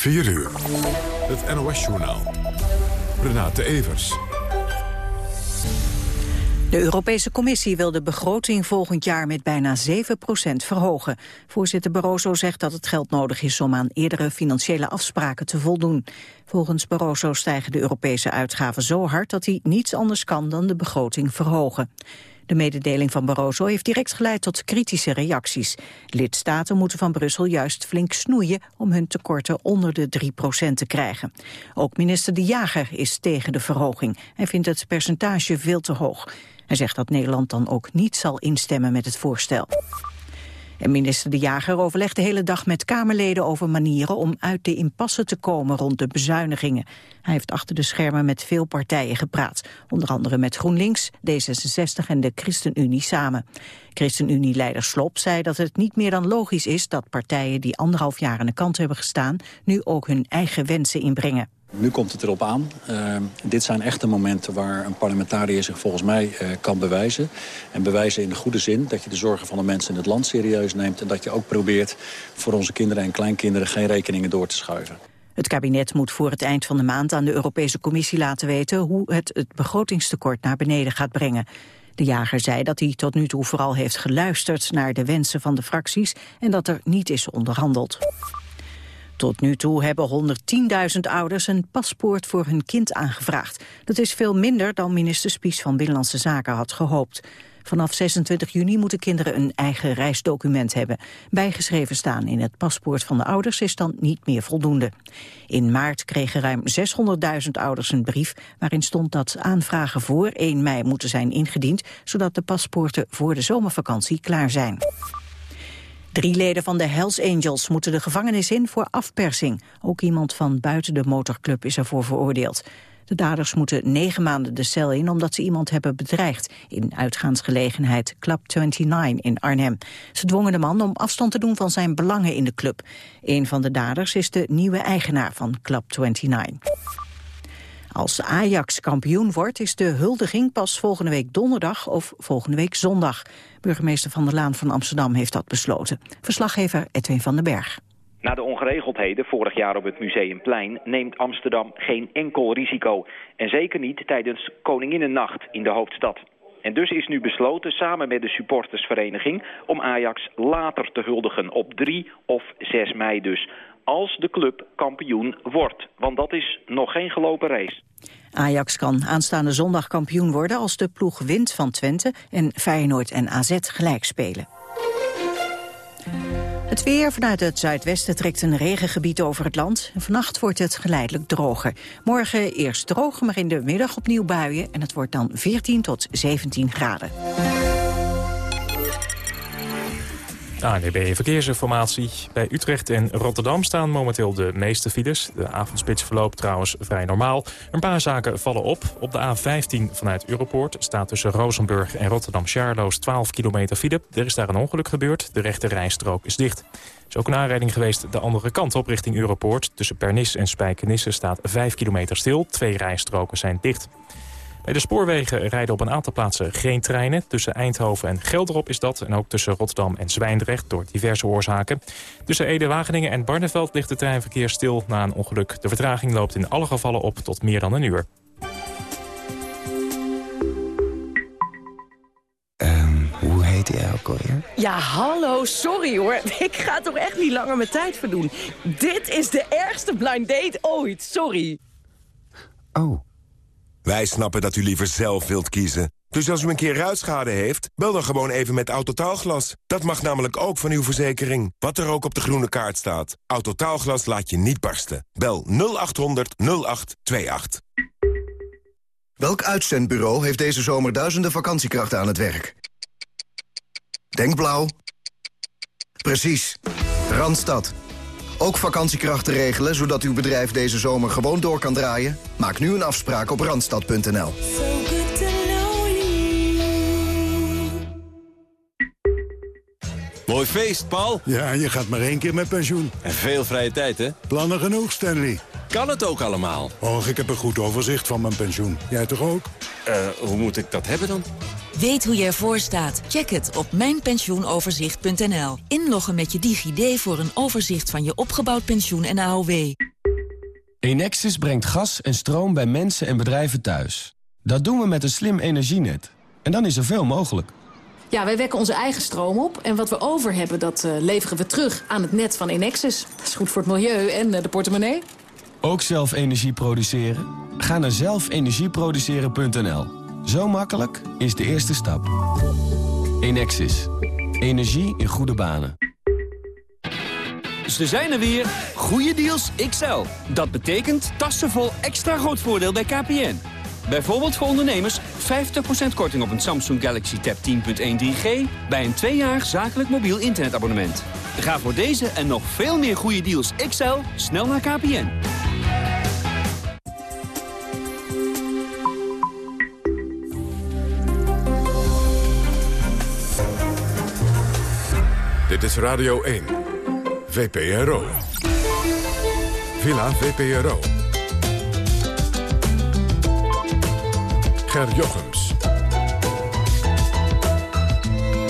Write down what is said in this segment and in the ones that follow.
4 uur. Het NOS-journaal. Renate Evers. De Europese Commissie wil de begroting volgend jaar met bijna 7% verhogen. Voorzitter Barroso zegt dat het geld nodig is om aan eerdere financiële afspraken te voldoen. Volgens Barroso stijgen de Europese uitgaven zo hard dat hij niets anders kan dan de begroting verhogen. De mededeling van Barroso heeft direct geleid tot kritische reacties. Lidstaten moeten van Brussel juist flink snoeien om hun tekorten onder de 3% te krijgen. Ook minister De Jager is tegen de verhoging. Hij vindt het percentage veel te hoog. Hij zegt dat Nederland dan ook niet zal instemmen met het voorstel. En minister De Jager overlegt de hele dag met Kamerleden over manieren om uit de impasse te komen rond de bezuinigingen. Hij heeft achter de schermen met veel partijen gepraat, onder andere met GroenLinks, D66 en de ChristenUnie samen. ChristenUnie-leider Slop zei dat het niet meer dan logisch is dat partijen die anderhalf jaar aan de kant hebben gestaan, nu ook hun eigen wensen inbrengen. Nu komt het erop aan. Uh, dit zijn echte momenten waar een parlementariër zich volgens mij uh, kan bewijzen. En bewijzen in de goede zin dat je de zorgen van de mensen in het land serieus neemt... en dat je ook probeert voor onze kinderen en kleinkinderen geen rekeningen door te schuiven. Het kabinet moet voor het eind van de maand aan de Europese Commissie laten weten... hoe het het begrotingstekort naar beneden gaat brengen. De jager zei dat hij tot nu toe vooral heeft geluisterd naar de wensen van de fracties... en dat er niet is onderhandeld. Tot nu toe hebben 110.000 ouders een paspoort voor hun kind aangevraagd. Dat is veel minder dan minister Spies van Binnenlandse Zaken had gehoopt. Vanaf 26 juni moeten kinderen een eigen reisdocument hebben. Bijgeschreven staan in het paspoort van de ouders is dan niet meer voldoende. In maart kregen ruim 600.000 ouders een brief... waarin stond dat aanvragen voor 1 mei moeten zijn ingediend... zodat de paspoorten voor de zomervakantie klaar zijn. Drie leden van de Hells Angels moeten de gevangenis in voor afpersing. Ook iemand van buiten de motorclub is ervoor veroordeeld. De daders moeten negen maanden de cel in omdat ze iemand hebben bedreigd in uitgaansgelegenheid Club 29 in Arnhem. Ze dwongen de man om afstand te doen van zijn belangen in de club. Een van de daders is de nieuwe eigenaar van Club 29. Als Ajax kampioen wordt, is de huldiging pas volgende week donderdag of volgende week zondag. Burgemeester Van der Laan van Amsterdam heeft dat besloten. Verslaggever Edwin van den Berg. Na de ongeregeldheden vorig jaar op het Museumplein neemt Amsterdam geen enkel risico. En zeker niet tijdens Koninginnennacht in de hoofdstad. En dus is nu besloten samen met de supportersvereniging om Ajax later te huldigen op 3 of 6 mei dus als de club kampioen wordt. Want dat is nog geen gelopen race. Ajax kan aanstaande zondag kampioen worden als de ploeg wint van Twente en Feyenoord en AZ gelijk spelen. Het weer vanuit het zuidwesten trekt een regengebied over het land. Vannacht wordt het geleidelijk droger. Morgen eerst droog, maar in de middag opnieuw buien... en het wordt dan 14 tot 17 graden. ANWB Verkeersinformatie. Bij Utrecht en Rotterdam staan momenteel de meeste files. De avondspits verloopt trouwens vrij normaal. Een paar zaken vallen op. Op de A15 vanuit Europoort staat tussen Rozenburg en Rotterdam-Charloes 12 kilometer file. Er is daar een ongeluk gebeurd. De rechte rijstrook is dicht. Er is ook een aanrijding geweest de andere kant op richting Europoort. Tussen Pernis en Spijkenisse staat 5 kilometer stil. Twee rijstroken zijn dicht. Bij de spoorwegen rijden op een aantal plaatsen geen treinen. Tussen Eindhoven en Gelderop is dat. En ook tussen Rotterdam en Zwijndrecht door diverse oorzaken. Tussen Ede, Wageningen en Barneveld ligt de treinverkeer stil na een ongeluk. De vertraging loopt in alle gevallen op tot meer dan een uur. Um, hoe heet hij ook alweer? Ja, hallo, sorry hoor. Ik ga toch echt niet langer mijn tijd verdoen. Dit is de ergste blind date ooit, sorry. Oh. Wij snappen dat u liever zelf wilt kiezen. Dus als u een keer ruitschade heeft, bel dan gewoon even met Autotaalglas. Dat mag namelijk ook van uw verzekering. Wat er ook op de groene kaart staat. Autotaalglas laat je niet barsten. Bel 0800 0828. Welk uitzendbureau heeft deze zomer duizenden vakantiekrachten aan het werk? Denk blauw. Precies. Randstad. Ook vakantiekrachten regelen, zodat uw bedrijf deze zomer gewoon door kan draaien? Maak nu een afspraak op Randstad.nl. Mooi feest, Paul. Ja, je gaat maar één keer met pensioen. En veel vrije tijd, hè? Plannen genoeg, Stanley. Kan het ook allemaal? Och, ik heb een goed overzicht van mijn pensioen. Jij toch ook? Eh, hoe moet ik dat hebben dan? Weet hoe je ervoor staat? Check het op mijnpensioenoverzicht.nl. Inloggen met je DigiD voor een overzicht van je opgebouwd pensioen en AOW. Enexis brengt gas en stroom bij mensen en bedrijven thuis. Dat doen we met een slim energienet. En dan is er veel mogelijk. Ja, wij wekken onze eigen stroom op. En wat we over hebben, dat uh, leveren we terug aan het net van Enexis. Dat is goed voor het milieu en uh, de portemonnee. Ook zelf energie produceren? Ga naar zelfenergieproduceren.nl. Zo makkelijk is de eerste stap. Enexis. Energie in goede banen. Ze zijn er weer. Goede deals XL. Dat betekent tassen vol extra groot voordeel bij KPN. Bijvoorbeeld voor ondernemers 50% korting op een Samsung Galaxy Tab 10.1 3G... bij een twee jaar zakelijk mobiel internetabonnement. Ga voor deze en nog veel meer goede deals XL snel naar KPN. Dit is Radio 1. VPRO. Villa VPRO. Ger Jochems.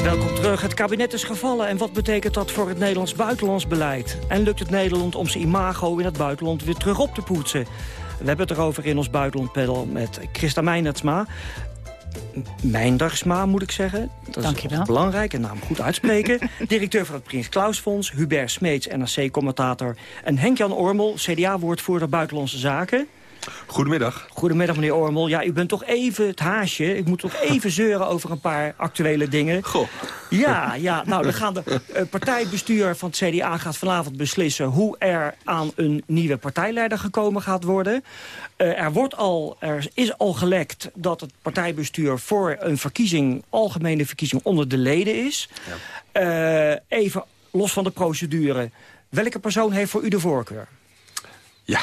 Welkom terug. Het kabinet is gevallen. En wat betekent dat voor het Nederlands buitenlands beleid? En lukt het Nederland om zijn imago in het buitenland weer terug op te poetsen? We hebben het erover in ons buitenlandpanel met Christa Meinertsma. Mijndersma, moet ik zeggen. Dat Dank is je wel. belangrijk en naam goed uitspreken. Directeur van het Prins Klaus Fonds, Hubert Smeets, NRC-commentator... en Henk-Jan Ormel, CDA-woordvoerder Buitenlandse Zaken. Goedemiddag. Goedemiddag, meneer Ormel. Ja, u bent toch even het haasje. Ik moet toch even zeuren over een paar actuele dingen. Goh. Ja, ja. Nou, dan gaan de uh, partijbestuur van het CDA gaat vanavond beslissen... hoe er aan een nieuwe partijleider gekomen gaat worden. Uh, er, wordt al, er is al gelekt dat het partijbestuur voor een verkiezing... algemene verkiezing onder de leden is. Ja. Uh, even los van de procedure. Welke persoon heeft voor u de voorkeur? Ja,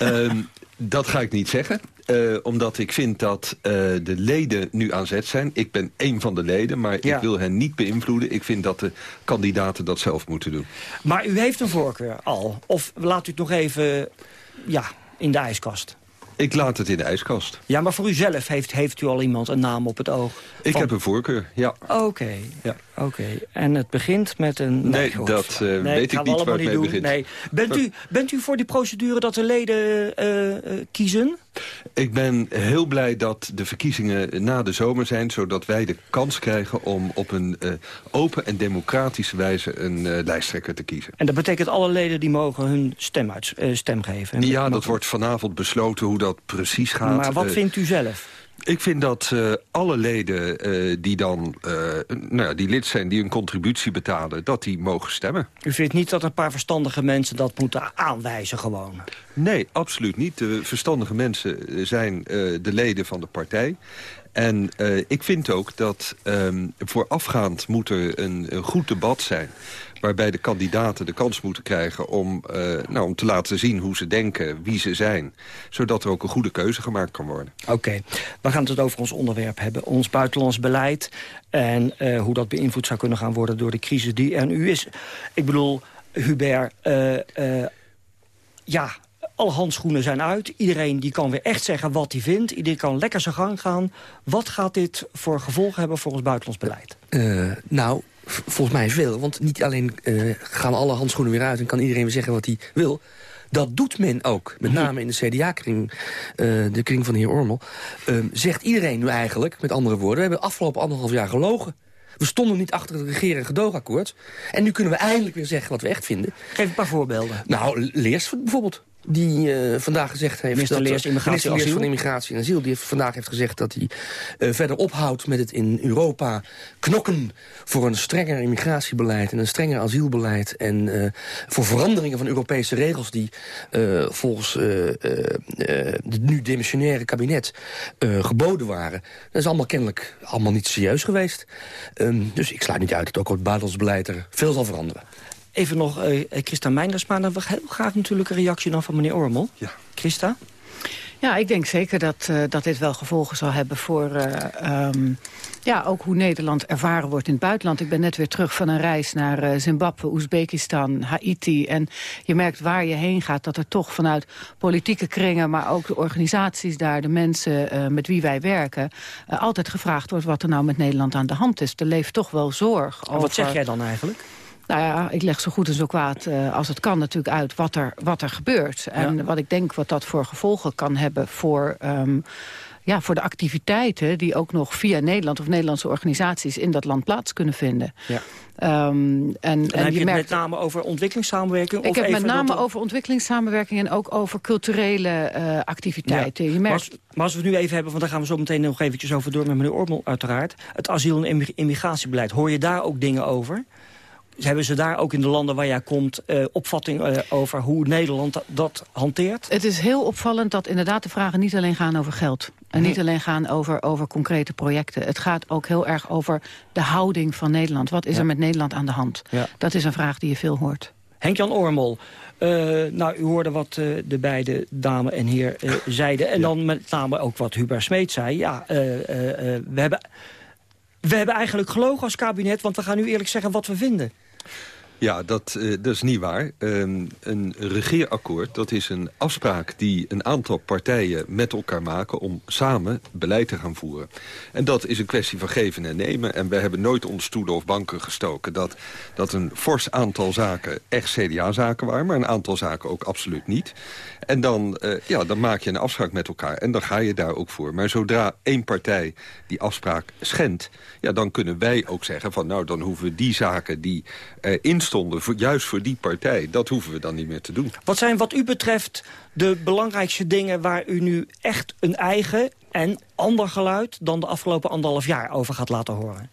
um, dat ga ik niet zeggen. Uh, omdat ik vind dat uh, de leden nu aan zet zijn. Ik ben één van de leden, maar ja. ik wil hen niet beïnvloeden. Ik vind dat de kandidaten dat zelf moeten doen. Maar u heeft een voorkeur al? Of laat u het nog even ja, in de ijskast? Ik laat het in de ijskast. Ja, maar voor u zelf heeft, heeft u al iemand een naam op het oog? Ik van... heb een voorkeur, ja. Oké, okay. ja. Oké. Okay. En het begint met een... Nee, nee dat uh, nee, weet ik niet waar het mee begint. Nee. Bent, u, bent u voor die procedure dat de leden uh, uh, kiezen? Ik ben heel blij dat de verkiezingen na de zomer zijn... zodat wij de kans krijgen om op een open en democratische wijze... een lijsttrekker te kiezen. En dat betekent alle leden die mogen hun stem, uit, stem geven? Ja, dat wordt vanavond besloten hoe dat precies gaat. Maar wat vindt u zelf? Ik vind dat uh, alle leden uh, die dan uh, nou ja, die lid zijn, die een contributie betalen, dat die mogen stemmen. U vindt niet dat een paar verstandige mensen dat moeten aanwijzen gewoon? Nee, absoluut niet. De verstandige mensen zijn de leden van de partij. En ik vind ook dat um, voorafgaand moet er een, een goed debat zijn waarbij de kandidaten de kans moeten krijgen om, uh, nou, om te laten zien hoe ze denken, wie ze zijn. Zodat er ook een goede keuze gemaakt kan worden. Oké, okay. we gaan het over ons onderwerp hebben. Ons buitenlands beleid en uh, hoe dat beïnvloed zou kunnen gaan worden door de crisis die er nu is. Ik bedoel, Hubert, uh, ja, alle handschoenen zijn uit. Iedereen die kan weer echt zeggen wat hij vindt. Iedereen kan lekker zijn gang gaan. Wat gaat dit voor gevolgen hebben voor ons buitenlands beleid? Uh, nou, volgens mij veel. Want niet alleen uh, gaan alle handschoenen weer uit... en kan iedereen weer zeggen wat hij wil... Dat doet men ook, met name in de CDA-kring, uh, de kring van de heer Ormel. Uh, zegt iedereen nu eigenlijk, met andere woorden... we hebben afgelopen anderhalf jaar gelogen. We stonden niet achter het regeren gedoogakkoord. En nu kunnen we eindelijk weer zeggen wat we echt vinden. Geef een paar voorbeelden. Nou, Leers bijvoorbeeld die uh, vandaag gezegd heeft... Minister dat, Leers, immigratie, minister Leers van Immigratie en Asiel... die heeft vandaag heeft gezegd dat hij uh, verder ophoudt met het in Europa knokken... voor een strenger immigratiebeleid en een strenger asielbeleid... en uh, voor veranderingen van Europese regels... die volgens het nu demissionaire kabinet geboden waren. Dat is allemaal kennelijk allemaal niet serieus geweest. Um, dus ik sluit niet uit dat ook het buitenlands beleid er veel zal veranderen. Even nog, uh, Christa Meindersma, dan heel graag natuurlijk een reactie dan van meneer Ormel. Ja. Christa? Ja, ik denk zeker dat, uh, dat dit wel gevolgen zal hebben voor uh, um, ja, ook hoe Nederland ervaren wordt in het buitenland. Ik ben net weer terug van een reis naar uh, Zimbabwe, Oezbekistan, Haiti. En je merkt waar je heen gaat dat er toch vanuit politieke kringen... maar ook de organisaties daar, de mensen met wie wij werken... altijd gevraagd wordt wat er nou met Nederland aan de hand is. Er leeft toch wel zorg over... Wat zeg jij dan eigenlijk? Nou ja, ik leg zo goed en zo kwaad uh, als het kan natuurlijk uit wat er, wat er gebeurt. En ja. wat ik denk wat dat voor gevolgen kan hebben voor... Um, ja, voor de activiteiten die ook nog via Nederland of Nederlandse organisaties in dat land plaats kunnen vinden. Ja. Um, en, en, heb je, je merkt... met name over ontwikkelingssamenwerking? Ik of heb even met name dat... over ontwikkelingssamenwerking en ook over culturele uh, activiteiten. Ja. Je merkt... maar, als, maar als we het nu even hebben, want daar gaan we zo meteen nog eventjes over door met meneer Ormel uiteraard. Het asiel- en immigratiebeleid, hoor je daar ook dingen over? Hebben ze daar ook in de landen waar jij komt uh, opvatting uh, over hoe Nederland dat, hanteert? Het is heel opvallend dat inderdaad de vragen niet alleen gaan over geld. En niet alleen gaan over, over concrete projecten. Het gaat ook heel erg over de houding van Nederland. Wat is Ja. er met Nederland aan de hand? Ja. Dat is een vraag die je veel hoort. Henk-Jan Ormel, uh, nou, u hoorde wat uh, de beide dame en heer uh, zeiden. En dan met name ook wat Hubert Smeet zei. Ja, we, hebben, we hebben eigenlijk gelogen als kabinet, want we gaan nu eerlijk zeggen wat we vinden. Ja, dat, uh, dat is niet waar. Um, een regeerakkoord, dat is een afspraak die een aantal partijen met elkaar maken... om samen beleid te gaan voeren. En dat is een kwestie van geven en nemen. En we hebben nooit onder stoelen of banken gestoken... dat, dat een fors aantal zaken echt CDA-zaken waren... maar een aantal zaken ook absoluut niet. En dan, uh, ja, dan maak je een afspraak met elkaar en dan ga je daar ook voor. Maar zodra één partij die afspraak schendt... ja, dan kunnen wij ook zeggen van... nou, dan hoeven we die zaken die erin stonden... Voor, juist voor die partij, dat hoeven we dan niet meer te doen. Wat zijn wat u betreft de belangrijkste dingen... waar u nu echt een eigen en ander geluid... dan de afgelopen anderhalf jaar over gaat laten horen?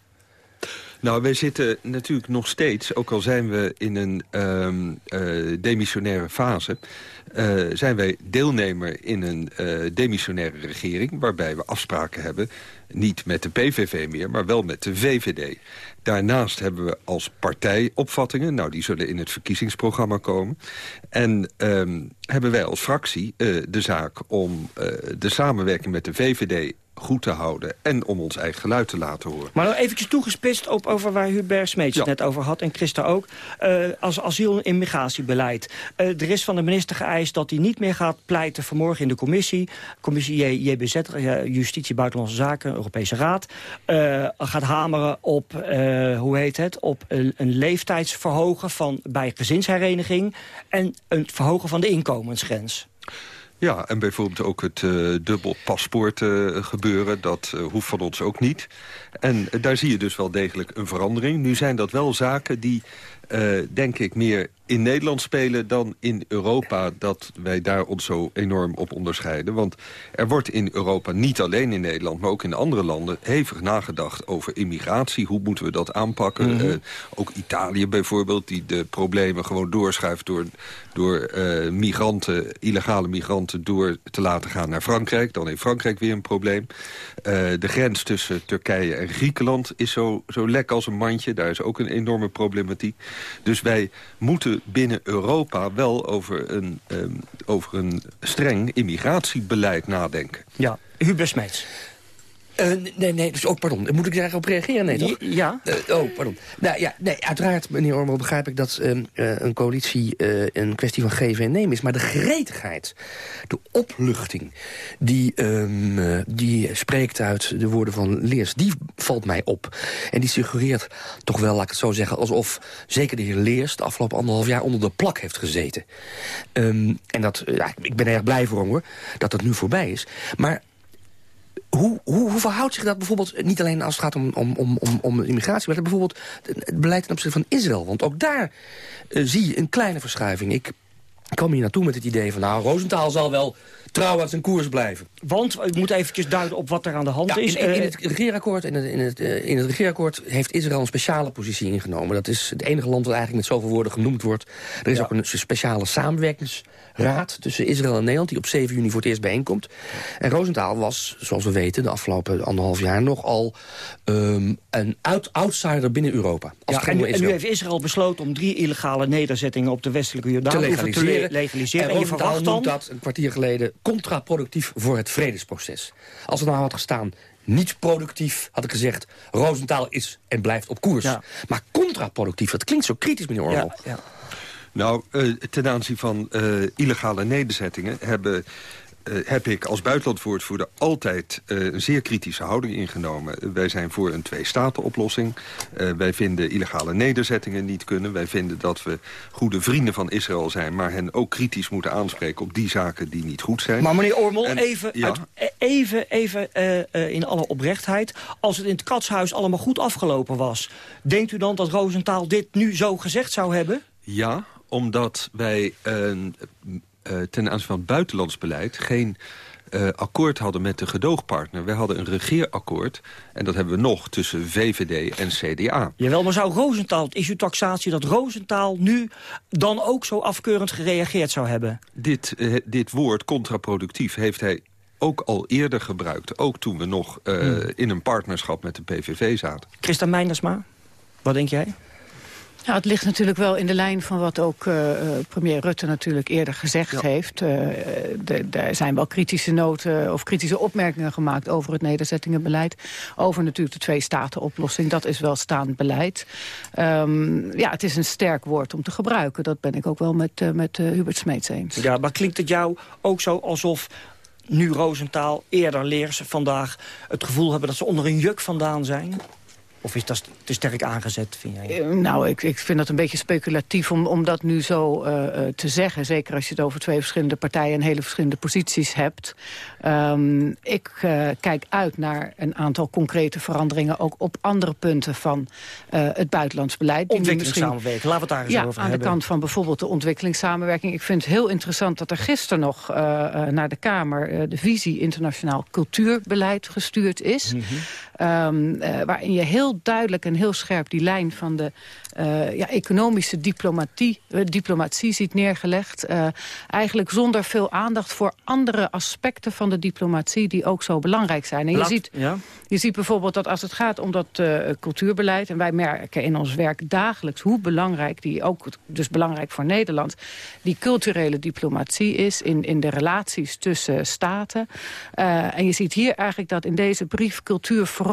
Nou, wij zitten natuurlijk nog steeds, ook al zijn we in een um, uh, demissionaire fase... Uh, zijn wij deelnemer in een uh, demissionaire regering... waarbij we afspraken hebben, niet met de PVV meer... maar wel met de VVD. Daarnaast hebben we als partij opvattingen. Nou, die zullen in het verkiezingsprogramma komen. En um, hebben wij als fractie uh, de zaak om de samenwerking met de VVD goed te houden en om ons eigen geluid te laten horen. Maar nou eventjes toegespitst op over waar Hubert Smeets ja. het net over had... en Christa ook, uh, als asiel- en immigratiebeleid. Uh, er is van de minister geëist dat hij niet meer gaat pleiten... vanmorgen in de commissie, commissie JBZ, uh, Justitie Buitenlandse Zaken, Europese Raad... gaat hameren op, hoe heet het, op een, leeftijdsverhogen van, bij gezinshereniging... en een verhogen van de inkomensgrens. Ja, en bijvoorbeeld ook het uh, dubbel paspoort gebeuren. Dat hoeft van ons ook niet. En daar zie je dus wel degelijk een verandering. Nu zijn dat wel zaken die, denk ik, meer in Nederland spelen dan in Europa... dat wij daar ons zo enorm op onderscheiden. Want er wordt in Europa, niet alleen in Nederland... maar ook in andere landen, hevig nagedacht over immigratie. Hoe moeten we dat aanpakken? Mm -hmm. uh, ook Italië bijvoorbeeld, die de problemen gewoon doorschuift... door, door uh, migranten, illegale migranten door te laten gaan naar Frankrijk. Dan heeft Frankrijk weer een probleem. Uh, de grens tussen Turkije en Griekenland is zo, zo lek als een mandje. Daar is ook een enorme problematiek. Dus wij moeten binnen Europa wel over een, um, over een streng immigratiebeleid nadenken. Ja, Hubert Smeets. Uh, nee, nee, dus ook, pardon. Moet ik daar op reageren? Nee, toch? Ja. Uh, oh, pardon. Nou ja, nee, uiteraard, meneer Ormel, begrijp ik dat uh, een coalitie een kwestie van geven en nemen is. Maar de gretigheid, de opluchting, die, um, die spreekt uit de woorden van Leers, die valt mij op. En die suggereert toch wel, laat ik het zo zeggen, alsof zeker de heer Leers de afgelopen anderhalf jaar onder de plak heeft gezeten. Um, en dat, ja, ik ben erg blij voor hem hoor, dat dat nu voorbij is. Maar hoe, hoe, hoe verhoudt zich dat bijvoorbeeld, niet alleen als het gaat om, om, om, om, om immigratie... maar bijvoorbeeld het beleid ten opzichte van Israël? Want ook daar uh, zie je een kleine verschuiving. Ik kwam hier naartoe met het idee van... nou, Roosentaal zal wel trouw aan zijn koers blijven. Want, ik moet eventjes duiden op wat er aan de hand ja, is. In, in, in, het regeerakkoord, in, het, in, het, uh, in het regeerakkoord heeft Israël een speciale positie ingenomen. Dat is het enige land dat eigenlijk met zoveel woorden genoemd wordt. Er is ja. ook een speciale samenwerkingsraad tussen Israël en Nederland... die op 7 juni voor het eerst bijeenkomt. En Roosentaal was, zoals we weten, de afgelopen anderhalf jaar... nogal um, een out outsider binnen Europa. Als ja, en, en, nu heeft Israël besloten om drie illegale nederzettingen... op de westelijke Jordaan te legaliseren. Te le legaliseren. En, en dat een kwartier geleden contraproductief voor het vredesproces. Als er nou had gestaan, niet productief, had ik gezegd... Roosentaal is en blijft op koers. Ja. Maar contraproductief, dat klinkt zo kritisch, meneer Orwell. Ja, ja. Nou, uh, ten aanzien van uh, illegale nederzettingen hebben... eh, heb ik als buitenlandwoordvoerder altijd eh, een zeer kritische houding ingenomen. wij zijn voor een twee-staten-oplossing. Wij vinden illegale nederzettingen niet kunnen. Wij vinden dat we goede vrienden van Israël zijn... maar hen ook kritisch moeten aanspreken op die zaken die niet goed zijn. Maar meneer Ormel, even, uit, even, even in alle oprechtheid... als het in het katshuis allemaal goed afgelopen was... denkt u dan dat Roosentaal dit nu zo gezegd zou hebben? Ja, omdat wij uh, ten aanzien van het buitenlands beleid... geen uh, akkoord hadden met de gedoogpartner. We hadden een regeerakkoord, en dat hebben we nog, tussen VVD en CDA. Jawel, maar zou Roosentaal, is uw taxatie dat Roosentaal nu dan ook zo afkeurend gereageerd zou hebben? Dit, uh, dit woord, contraproductief, heeft hij ook al eerder gebruikt. Ook toen we nog uh, hmm. in een partnerschap met de PVV zaten. Christa Meindersma, wat denk jij? Ja, het ligt natuurlijk wel in de lijn van wat ook uh, premier Rutte natuurlijk eerder gezegd heeft. Uh, er zijn wel kritische noten of kritische opmerkingen gemaakt over het nederzettingenbeleid. Over natuurlijk de twee-staten-oplossing. Dat is wel staand beleid. Um, ja, het is een sterk woord om te gebruiken. Dat ben ik ook wel met, met Hubert Smeets eens. Ja, maar klinkt het jou ook zo alsof nu Roosentaal, eerder leers vandaag... het gevoel hebben dat ze onder een juk vandaan zijn? Of is dat te sterk aangezet, vind jij? Eh, nou, ik, ik vind dat een beetje speculatief om, om dat nu zo uh, te zeggen. Zeker als je het over twee verschillende partijen en hele verschillende posities hebt. Um, ik uh, kijk uit naar een aantal concrete veranderingen... ook op andere punten van uh, het buitenlands beleid. Ontwikkelingssamenwerking, laten we het daar eens ja, over aan hebben. de kant van bijvoorbeeld de ontwikkelingssamenwerking. Ik vind het heel interessant dat er gisteren nog naar de Kamer... de visie internationaal cultuurbeleid gestuurd is. Mm -hmm. Um, waarin je heel duidelijk en heel scherp die lijn van de uh, ja, economische diplomatie, uh, diplomatie ziet neergelegd. Eigenlijk zonder veel aandacht voor andere aspecten van de diplomatie... die ook zo belangrijk zijn. En je, ziet, ja. je ziet bijvoorbeeld dat als het gaat om dat cultuurbeleid... en wij merken in ons werk dagelijks hoe belangrijk... die ook dus belangrijk voor Nederland... die culturele diplomatie is in, in de relaties tussen staten. en je ziet hier eigenlijk dat in deze brief cultuur vooral...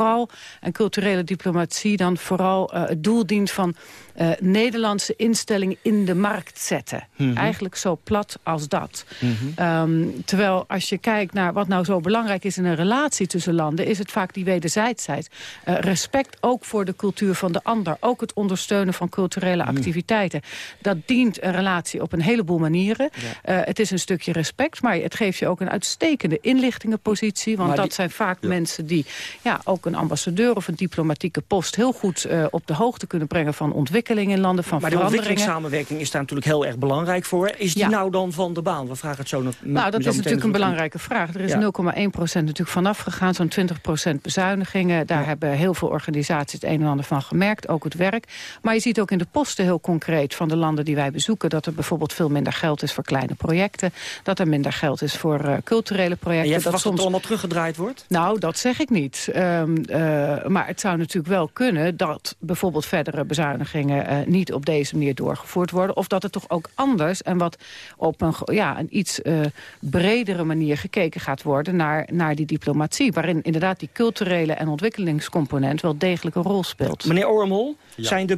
en culturele diplomatie dan vooral het doel dient van uh, Nederlandse instellingen in de markt zetten. Mm -hmm. Eigenlijk zo plat als dat. Mm -hmm. um, terwijl als je kijkt naar wat nou zo belangrijk is in een relatie tussen landen... is het vaak die wederzijdsheid. Uh, respect ook voor de cultuur van de ander. Ook het ondersteunen van culturele mm. activiteiten. Dat dient een relatie op een heleboel manieren. Ja. Uh, het is een stukje respect, maar het geeft je ook een uitstekende inlichtingenpositie. Want maar dat die, zijn vaak ja. mensen die ja, ook een ambassadeur of een diplomatieke post... heel goed op de hoogte kunnen brengen van ontwikkeling in landen, van maar veranderingen. Maar de ontwikkelingssamenwerking is daar natuurlijk heel erg belangrijk voor. Is die ja. nou dan van de baan? We vragen het zo nog. Nou, dat is natuurlijk een belangrijke vraag. Er is ja. 0,1 procent natuurlijk vanaf gegaan, zo'n 20 procent bezuinigingen. Daar ja. hebben heel veel organisaties het een en ander van gemerkt, ook het werk. Maar je ziet ook in de posten heel concreet van de landen die wij bezoeken... dat er bijvoorbeeld veel minder geld is voor kleine projecten. Dat er minder geld is voor uh, culturele projecten. En jij dat soms... het allemaal teruggedraaid wordt? Nou, dat zeg ik niet. Um, uh, maar het zou natuurlijk wel kunnen dat bijvoorbeeld verdere bezuinigingen... Uh, niet op deze manier doorgevoerd worden. Of dat het toch ook anders en wat op een, ja, een iets uh, bredere manier gekeken gaat worden naar, naar die diplomatie. Waarin inderdaad die culturele en ontwikkelingscomponent wel degelijk een rol speelt. Meneer Ormel, ja. zijn de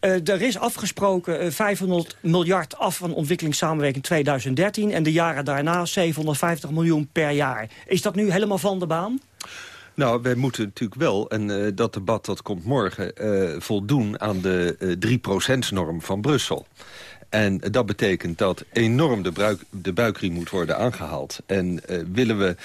uh, er is afgesproken uh, 500 miljard af van ontwikkelingssamenwerking 2013 en de jaren daarna 750 miljoen per jaar. Is dat nu helemaal van de baan? Nou, wij moeten natuurlijk wel, en uh, dat debat dat komt morgen... Uh, voldoen aan de uh, 3%-norm van Brussel. En dat betekent dat enorm de, bruik, de buikriem moet worden aangehaald. En willen we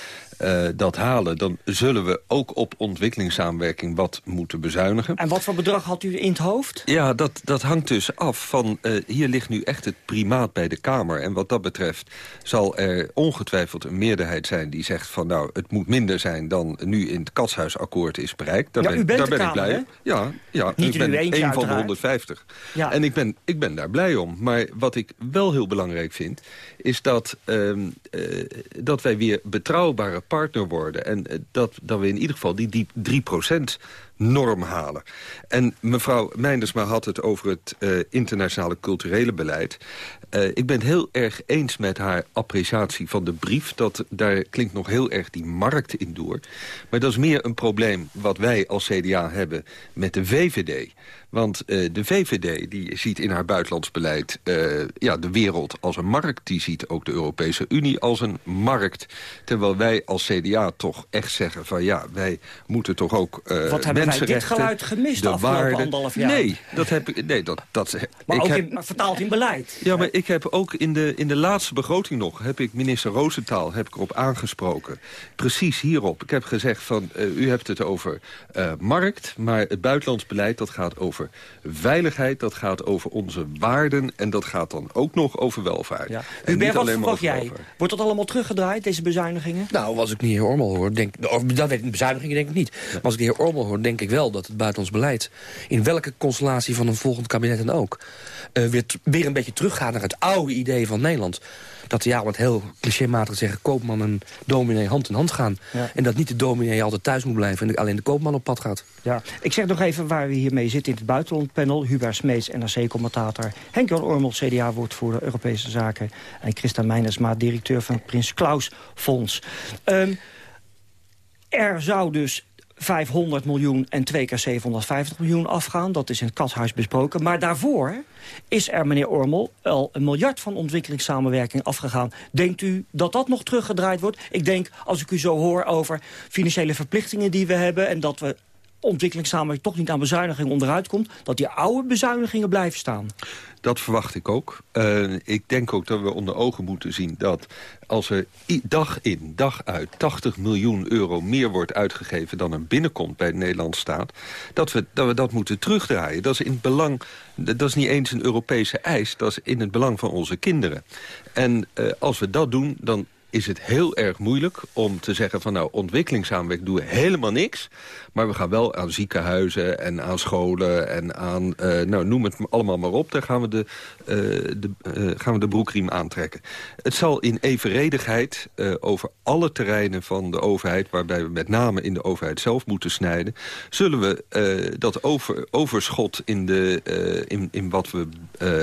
uh, dat halen... dan zullen we ook op ontwikkelingssamenwerking wat moeten bezuinigen. En wat voor bedrag had u in het hoofd? Ja, dat, dat hangt dus af van... Uh, hier ligt nu echt het primaat bij de Kamer. En wat dat betreft zal er ongetwijfeld een meerderheid zijn... die zegt van nou, het moet minder zijn dan nu in het Katshuisakkoord is bereikt. Daar ja, ben, u bent daar ben ik blij. Ja, ja Niet ik ben een van de uiteraard. 150. Ja. En ik ben, ik ben daar blij om. Maar wat ik wel heel belangrijk vind... is dat, um, uh, dat wij weer betrouwbare partner worden. En uh, dat, dat we in ieder geval die, die 3% norm halen. En mevrouw Meindersma had het over het uh, internationale culturele beleid. Uh, ik ben het heel erg eens met haar appreciatie van de brief. Dat, daar klinkt nog heel erg die markt in door. Maar dat is meer een probleem wat wij als CDA hebben met de VVD. Want uh, de VVD die ziet in haar buitenlands beleid ja, de wereld als een markt. Die ziet ook de Europese Unie als een markt. Terwijl wij als CDA toch echt zeggen van ja, wij moeten toch ook wij dit geluid gemist de afgelopen anderhalf jaar? Nee, dat heb ik... Nee, dat, dat, maar ik ook heb, in, vertaald in beleid. Ja, maar ik heb ook in de, in de laatste begroting nog... heb ik minister Roosentaal heb ik erop aangesproken. Precies hierop. Ik heb gezegd van, u hebt het over markt... maar het buitenlands beleid dat gaat over veiligheid, dat gaat over onze waarden... en dat gaat dan ook nog over welvaart. Ja. En niet wat verwacht jij? Wordt dat allemaal teruggedraaid, deze bezuinigingen? Nou, als ik niet heer Ormel hoor, denk, of, dat weet ik, bezuinigingen denk ik niet. Maar als ik de heer Ormel hoor, denk ik wel dat het buitenlands beleid... in welke constellatie van een volgend kabinet dan ook... Uh, weer, weer een beetje teruggaat naar het oude idee van Nederland dat ja, wat heel clichématig zeggen... koopman en dominee hand in hand gaan. Ja. En dat niet de dominee altijd thuis moet blijven... en alleen de koopman op pad gaat. Ja, ik zeg nog even waar we hiermee zitten in het buitenlandpanel. Hubert Smeets, NRC-commentator. Henk-Jan Ormel, CDA-woordvoerder Europese Zaken. En Christa Meinersma, directeur van het Prins Klaus Fonds. Um, er zou dus 500 miljoen en twee keer 750 miljoen afgaan. Dat is in het kathuis besproken. Maar daarvoor is er, meneer Ormel, al een miljard van ontwikkelingssamenwerking afgegaan. Denkt u dat dat nog teruggedraaid wordt? Ik denk, als ik u zo hoor over financiële verplichtingen die we hebben... en dat we ontwikkelingssamenwerking toch niet aan bezuinigingen onderuit komt... dat die oude bezuinigingen blijven staan. Dat verwacht ik ook. Uh, ik denk ook dat we onder ogen moeten zien dat als er dag in, dag uit 80 miljoen euro meer wordt uitgegeven dan er binnenkomt bij de Nederlandse staat, dat we, dat dat moeten terugdraaien. Dat is in het belang, dat is niet eens een Europese eis, dat is in het belang van onze kinderen. En uh, als we dat doen, dan is het heel erg moeilijk om te zeggen van nou ontwikkelingssamenwerking doen we helemaal niks. Maar we gaan wel aan ziekenhuizen en aan scholen en aan, uh, nou noem het allemaal maar op. Daar gaan we de, uh, de, uh, gaan we de broekriem aantrekken. Het zal in evenredigheid over alle terreinen van de overheid, waarbij we met name in de overheid zelf moeten snijden, zullen we dat over, overschot in, de, in, in wat we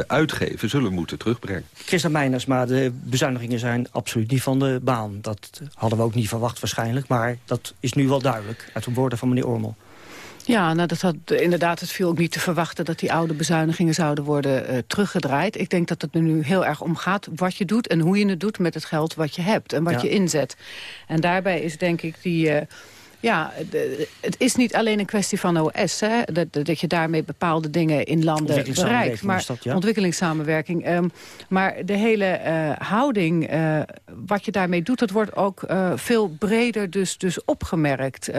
uitgeven, zullen we moeten terugbrengen. Christa Meiners, maar de bezuinigingen zijn absoluut niet van de baan. Dat hadden we ook niet verwacht waarschijnlijk, maar dat is nu wel duidelijk uit de woorden van meneer Ormel. Ja, nou, dat had, inderdaad, het viel ook niet te verwachten... dat die oude bezuinigingen zouden worden uh, teruggedraaid. Ik denk dat het er nu heel erg om gaat wat je doet... en hoe je het doet met het geld wat je hebt en wat ja. je inzet. En daarbij is denk ik die... Uh, ja, de, het is niet alleen een kwestie van OS. Hè, dat, dat je daarmee bepaalde dingen in landen bereikt. Maar dat, ja? ontwikkelingssamenwerking. Um, maar de hele uh, houding, wat je daarmee doet... dat wordt ook uh, veel breder dus, dus opgemerkt.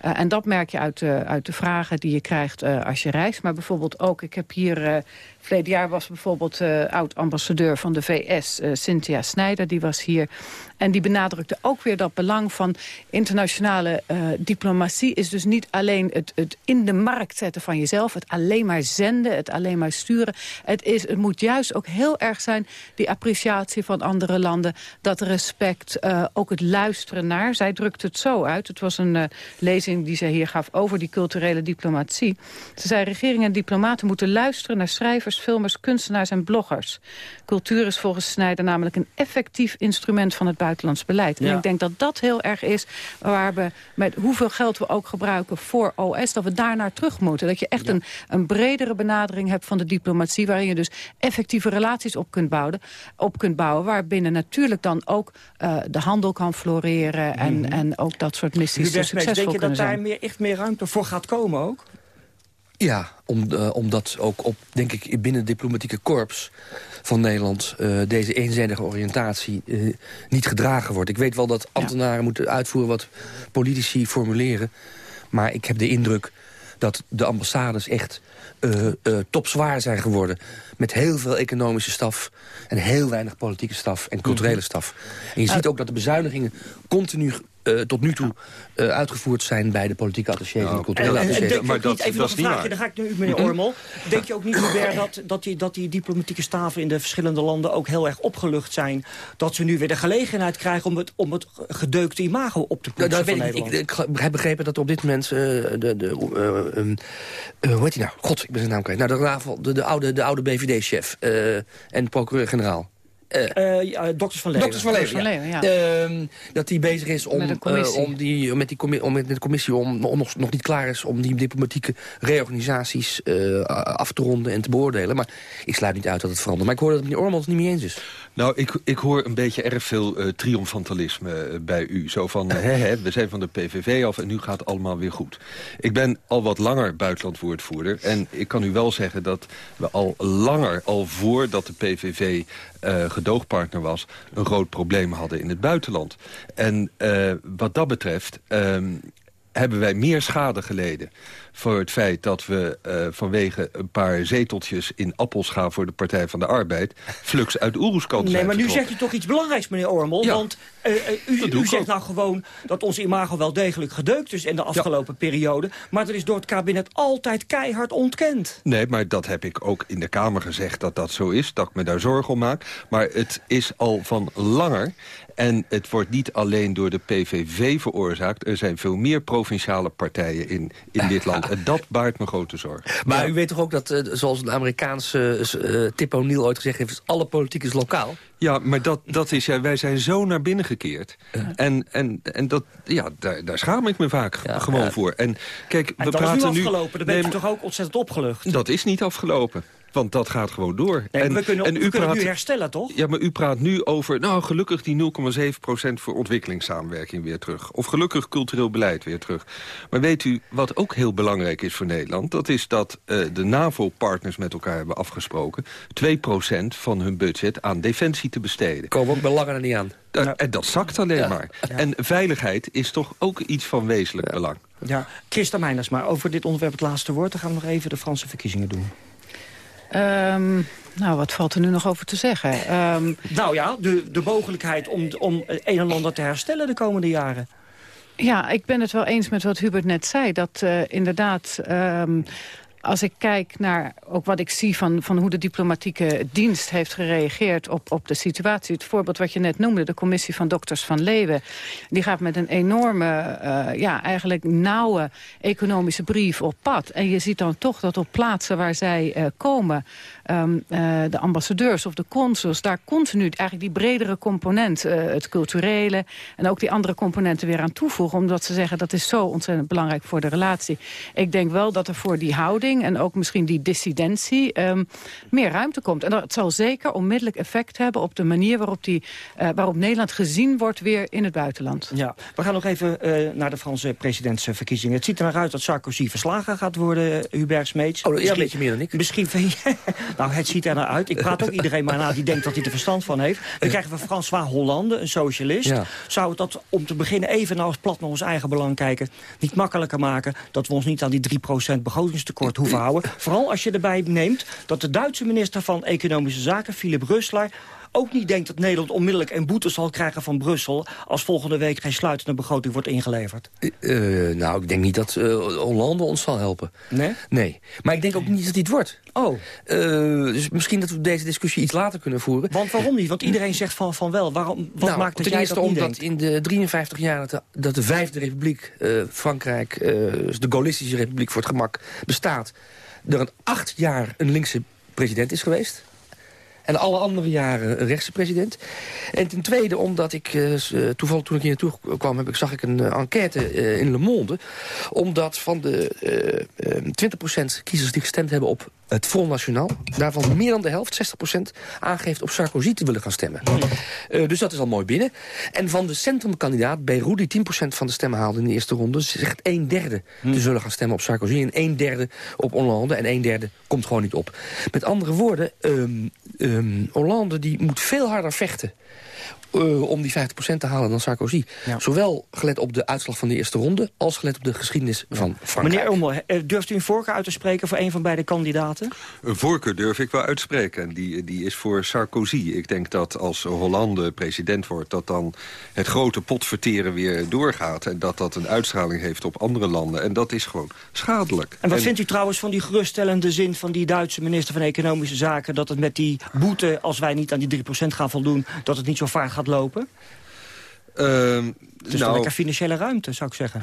en dat merk je uit, uit de vragen die je krijgt als je reist. Maar bijvoorbeeld ook, ik heb hier Verleden jaar was bijvoorbeeld oud-ambassadeur van de VS, Cynthia Snijder, die was hier. En die benadrukte ook weer dat belang van internationale diplomatie... is dus niet alleen het, het in de markt zetten van jezelf... het alleen maar zenden, het alleen maar sturen. Het, is, het moet juist ook heel erg zijn, die appreciatie van andere landen... dat respect, ook het luisteren naar. Zij drukte het zo uit. Het was een lezing die zij hier gaf over die culturele diplomatie. Ze zei, regeringen en diplomaten moeten luisteren naar schrijvers filmers, kunstenaars en bloggers. Cultuur is volgens Snijder namelijk een effectief instrument van het buitenlands beleid. En ik denk dat dat heel erg is waar we met hoeveel geld we ook gebruiken voor OS, dat we daar naar terug moeten. Dat je echt een, een bredere benadering hebt van de diplomatie, waarin je dus effectieve relaties op kunt bouwen, op kunt bouwen waarbinnen natuurlijk dan ook uh, de handel kan floreren en, mm -hmm. en ook dat soort missies succesvol Denk je dat daar meer, echt meer ruimte voor gaat komen ook? Ja, om, uh, omdat ook op, denk ik, binnen het diplomatieke korps van Nederland... Uh, deze eenzijdige oriëntatie uh, niet gedragen wordt. Ik weet wel dat ambtenaren ja. moeten uitvoeren wat politici formuleren. Maar ik heb de indruk dat de ambassades echt topzwaar zijn geworden. Met heel veel economische staf en heel weinig politieke staf en culturele staf. En je ziet ook dat de bezuinigingen continu eh, tot nu toe uh, uitgevoerd zijn bij de politieke attachés en de culturele en, en, attachés. denk je ook niet, even nog een vraagje, dan ga ik nu meneer Ormel. Denk je ook niet, Hubert, dat, dat, die, dat die diplomatieke staven in de verschillende landen ook heel erg opgelucht zijn, dat ze nu weer de gelegenheid krijgen om het, om het gedeukte imago op te poetsen nou, weet Nederland? Ik, ik, ik, heb begrepen dat op dit moment uh, de, de uh, hoe heet hij nou? God, ik ben zijn naam kwijt. Nou, de, de, de oude, de oude BVD-chef en procureur-generaal. Uh, dokters van Leeuwen. Dokters van Leeuwen, van Leeuwen, ja. ja. Uh, dat hij bezig is om, met, uh, om, die, met, die om met de commissie om, om nog, nog niet klaar is om die diplomatieke reorganisaties af te ronden en te beoordelen. Maar ik sluit niet uit dat het verandert. Maar ik hoor dat meneer Ormond het niet mee eens is. Nou, ik, ik hoor een beetje erg veel triomfantalisme bij u. Zo van, hè, hè, we zijn van de PVV af en nu gaat het allemaal weer goed. Ik ben al wat langer buitenlandwoordvoerder. En ik kan u wel zeggen dat we al langer, al voordat de PVV uh, gedoogpartner was... een groot probleem hadden in het buitenland. En uh, wat dat betreft um, hebben wij meer schade geleden voor het feit dat we uh, vanwege een paar zeteltjes in Appelscha voor de Partij van de Arbeid flux uit Oeroeskant Nee, maar nu zegt u toch iets belangrijks, meneer Ormel. Ja. Want uh, uh, u, zegt ook. nou gewoon dat onze imago wel degelijk gedeukt is in de afgelopen periode. Maar dat is door het kabinet altijd keihard ontkend. Nee, maar dat heb ik ook in de Kamer gezegd dat dat zo is. Dat ik me daar zorgen om maak. Maar het is al van langer. En het wordt niet alleen door de PVV veroorzaakt. Er zijn veel meer provinciale partijen in, in dit land. En dat baart me grote zorgen. Maar u weet toch ook dat, uh, zoals een Amerikaanse uh, Tip O'Neill ooit gezegd heeft... alle politiek is lokaal? Ja, maar dat, dat is, ja, wij zijn zo naar binnen gekeerd. Ja. En, en, en dat, ja, daar, daar schaam ik me vaak ja, gewoon ja. voor. En kijk, en we dat praten is nu afgelopen, dan bent u toch ook ontzettend opgelucht? Dat is niet afgelopen. Want dat gaat gewoon door. Nee, en, we kunnen, en we u kunnen praat, nu herstellen, toch? Ja, maar u praat nu over, nou, gelukkig die 0,7% voor ontwikkelingssamenwerking weer terug. Of gelukkig cultureel beleid weer terug. Maar weet u wat ook heel belangrijk is voor Nederland? Dat is dat uh, de NAVO-partners met elkaar hebben afgesproken... 2% van hun budget aan defensie te besteden. Komen ook belangen er niet aan. Uh, en dat zakt alleen ja. maar. Ja. En veiligheid is toch ook iets van wezenlijk ja. belang. Ja, Christa Meijners, maar over dit onderwerp het laatste woord... dan gaan we nog even de Franse verkiezingen doen. Um, nou, wat valt er nu nog over te zeggen? Um, nou ja, de, de mogelijkheid om, om een en ander te herstellen de komende jaren. Ja, ik ben het wel eens met wat Hubert net zei. Dat uh, inderdaad... Um, als ik kijk naar ook wat ik zie van, van hoe de diplomatieke dienst heeft gereageerd op, op de situatie. Het voorbeeld wat je net noemde, de commissie van dokters van Leeuwen. Die gaat met een enorme, uh, ja, eigenlijk nauwe economische brief op pad. En je ziet dan toch dat op plaatsen waar zij uh, komen, um, uh, de ambassadeurs of de consuls, daar continu eigenlijk die bredere component, het culturele en ook die andere componenten weer aan toevoegen. Omdat ze zeggen dat is zo ontzettend belangrijk voor de relatie. Ik denk wel dat er voor die houding en ook misschien die dissidentie um, meer ruimte komt. En dat zal zeker onmiddellijk effect hebben op de manier waarop, die, uh, waarop Nederland gezien wordt weer in het buitenland. Ja, we gaan nog even uh, naar de Franse presidentsverkiezingen. Het ziet er naar uit dat Sarkozy verslagen gaat worden, Hubert Smeets. Oh, ja, een beetje meer dan ik. Misschien vind je... nou, het ziet er naar uit. Ik praat ook iedereen maar na die denkt dat hij er verstand van heeft. Dan krijgen we François Hollande, een socialist. Ja. Zou het dat om te beginnen even nou als plat naar ons eigen belang kijken... niet makkelijker maken dat we ons niet aan die 3% begrotingstekort Vooral als je erbij neemt dat de Duitse minister van Economische Zaken, Philip Rösler ook niet denkt dat Nederland onmiddellijk een boete zal krijgen van Brussel... als volgende week geen sluitende begroting wordt ingeleverd? Uh, nou, ik denk niet dat uh, Hollande ons zal helpen. Nee? Nee. Maar ik denk ook niet dat hij het wordt. Oh. Uh, dus misschien dat we deze discussie iets later kunnen voeren. Want waarom niet? Want iedereen zegt van, van wel. Waarom, wat nou, maakt dat ten jij eerste dat niet omdat denkt? in de 53 jaar dat de, dat de Vijfde Republiek, Frankrijk... de Gaullistische Republiek voor het gemak, bestaat... er een acht jaar een linkse president is geweest... En alle andere jaren rechtse president. En ten tweede, omdat ik uh, toevallig toen ik hier naartoe kwam... Heb ik, zag ik een uh, enquête uh, in Le Monde. Omdat van de 20% kiezers die gestemd hebben op het Front National... daarvan meer dan de helft, 60%, aangeeft op Sarkozy te willen gaan stemmen. Uh, dus dat is al mooi binnen. En van de centrumkandidaat, Beirut, die 10% van de stemmen haalde in de eerste ronde... zegt een derde te zullen gaan stemmen op Sarkozy... en een derde op Hollande en een derde komt gewoon niet op. Met andere woorden, um, um, Hollande die moet veel harder vechten... Uh, om die 50% te halen dan Sarkozy. Ja. Zowel gelet op de uitslag van de eerste ronde... als gelet op de geschiedenis van Frankrijk. Meneer Ommel, durft u een voorkeur uit te spreken... voor een van beide kandidaten? Een voorkeur durf ik wel uitspreken. En die, die is voor Sarkozy. Ik denk dat als Hollande president wordt... dat dan het grote potverteren weer doorgaat. En dat dat een uitstraling heeft op andere landen. En dat is gewoon schadelijk. En wat vindt u trouwens van die geruststellende zin... van die Duitse minister van Economische Zaken... dat het met die boete, als wij niet aan die 3% gaan voldoen... dat het niet zo vaart gaat lopen? Het is nou, toch lekker financiële ruimte, zou ik zeggen.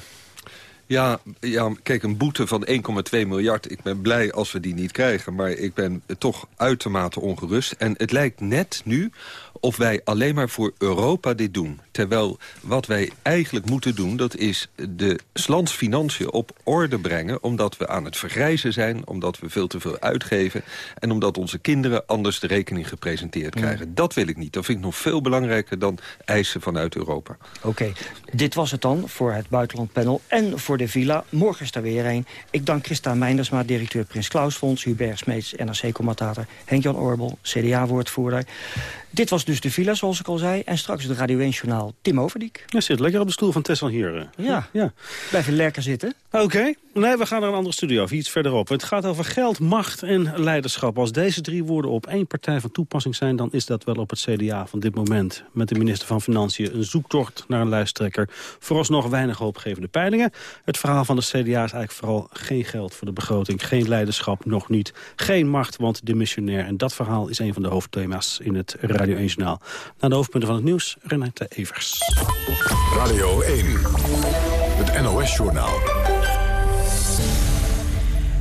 Ja, ja, kijk, een boete van 1,2 miljard. Ik ben blij als we die niet krijgen. Maar ik ben toch uitermate ongerust. En het lijkt net nu of wij alleen maar voor Europa dit doen. Terwijl wat wij eigenlijk moeten doen... dat is de landsfinanciën op orde brengen... omdat we aan het vergrijzen zijn, omdat we veel te veel uitgeven... en omdat onze kinderen anders de rekening gepresenteerd krijgen. Dat wil ik niet. Dat vind ik nog veel belangrijker dan eisen vanuit Europa. Oké, dit was het dan voor het buitenlandpanel en voor de villa. Morgen is er weer een. Ik dank Christa Meindersma, directeur Prins Klaus Fonds... Hubert Smeets, NRC-commentator, Henk-Jan Orbel, CDA-woordvoerder. Dit was dus de villa, zoals ik al zei. En straks het Radio 1-journaal Tim Overdiek. Ja, zit lekker op de stoel van Tessel hier. Ja, ja. blijf even lekker zitten. Oké, nee, we gaan naar een andere studio, of iets verderop. Het gaat over geld, macht en leiderschap. Als deze drie woorden op één partij van toepassing zijn... dan is dat wel op het CDA van dit moment. Met de minister van Financiën een zoektocht naar een lijsttrekker. Vooralsnog weinig hoopgevende peilingen. Het verhaal van de CDA is eigenlijk vooral geen geld voor de begroting. Geen leiderschap, nog niet. Geen macht, want demissionair. En dat verhaal is een van de hoofdthema's in het Radio 1 Journaal. Na de hoofdpunten van het nieuws, Renate Evers. Radio 1, het NOS-journaal.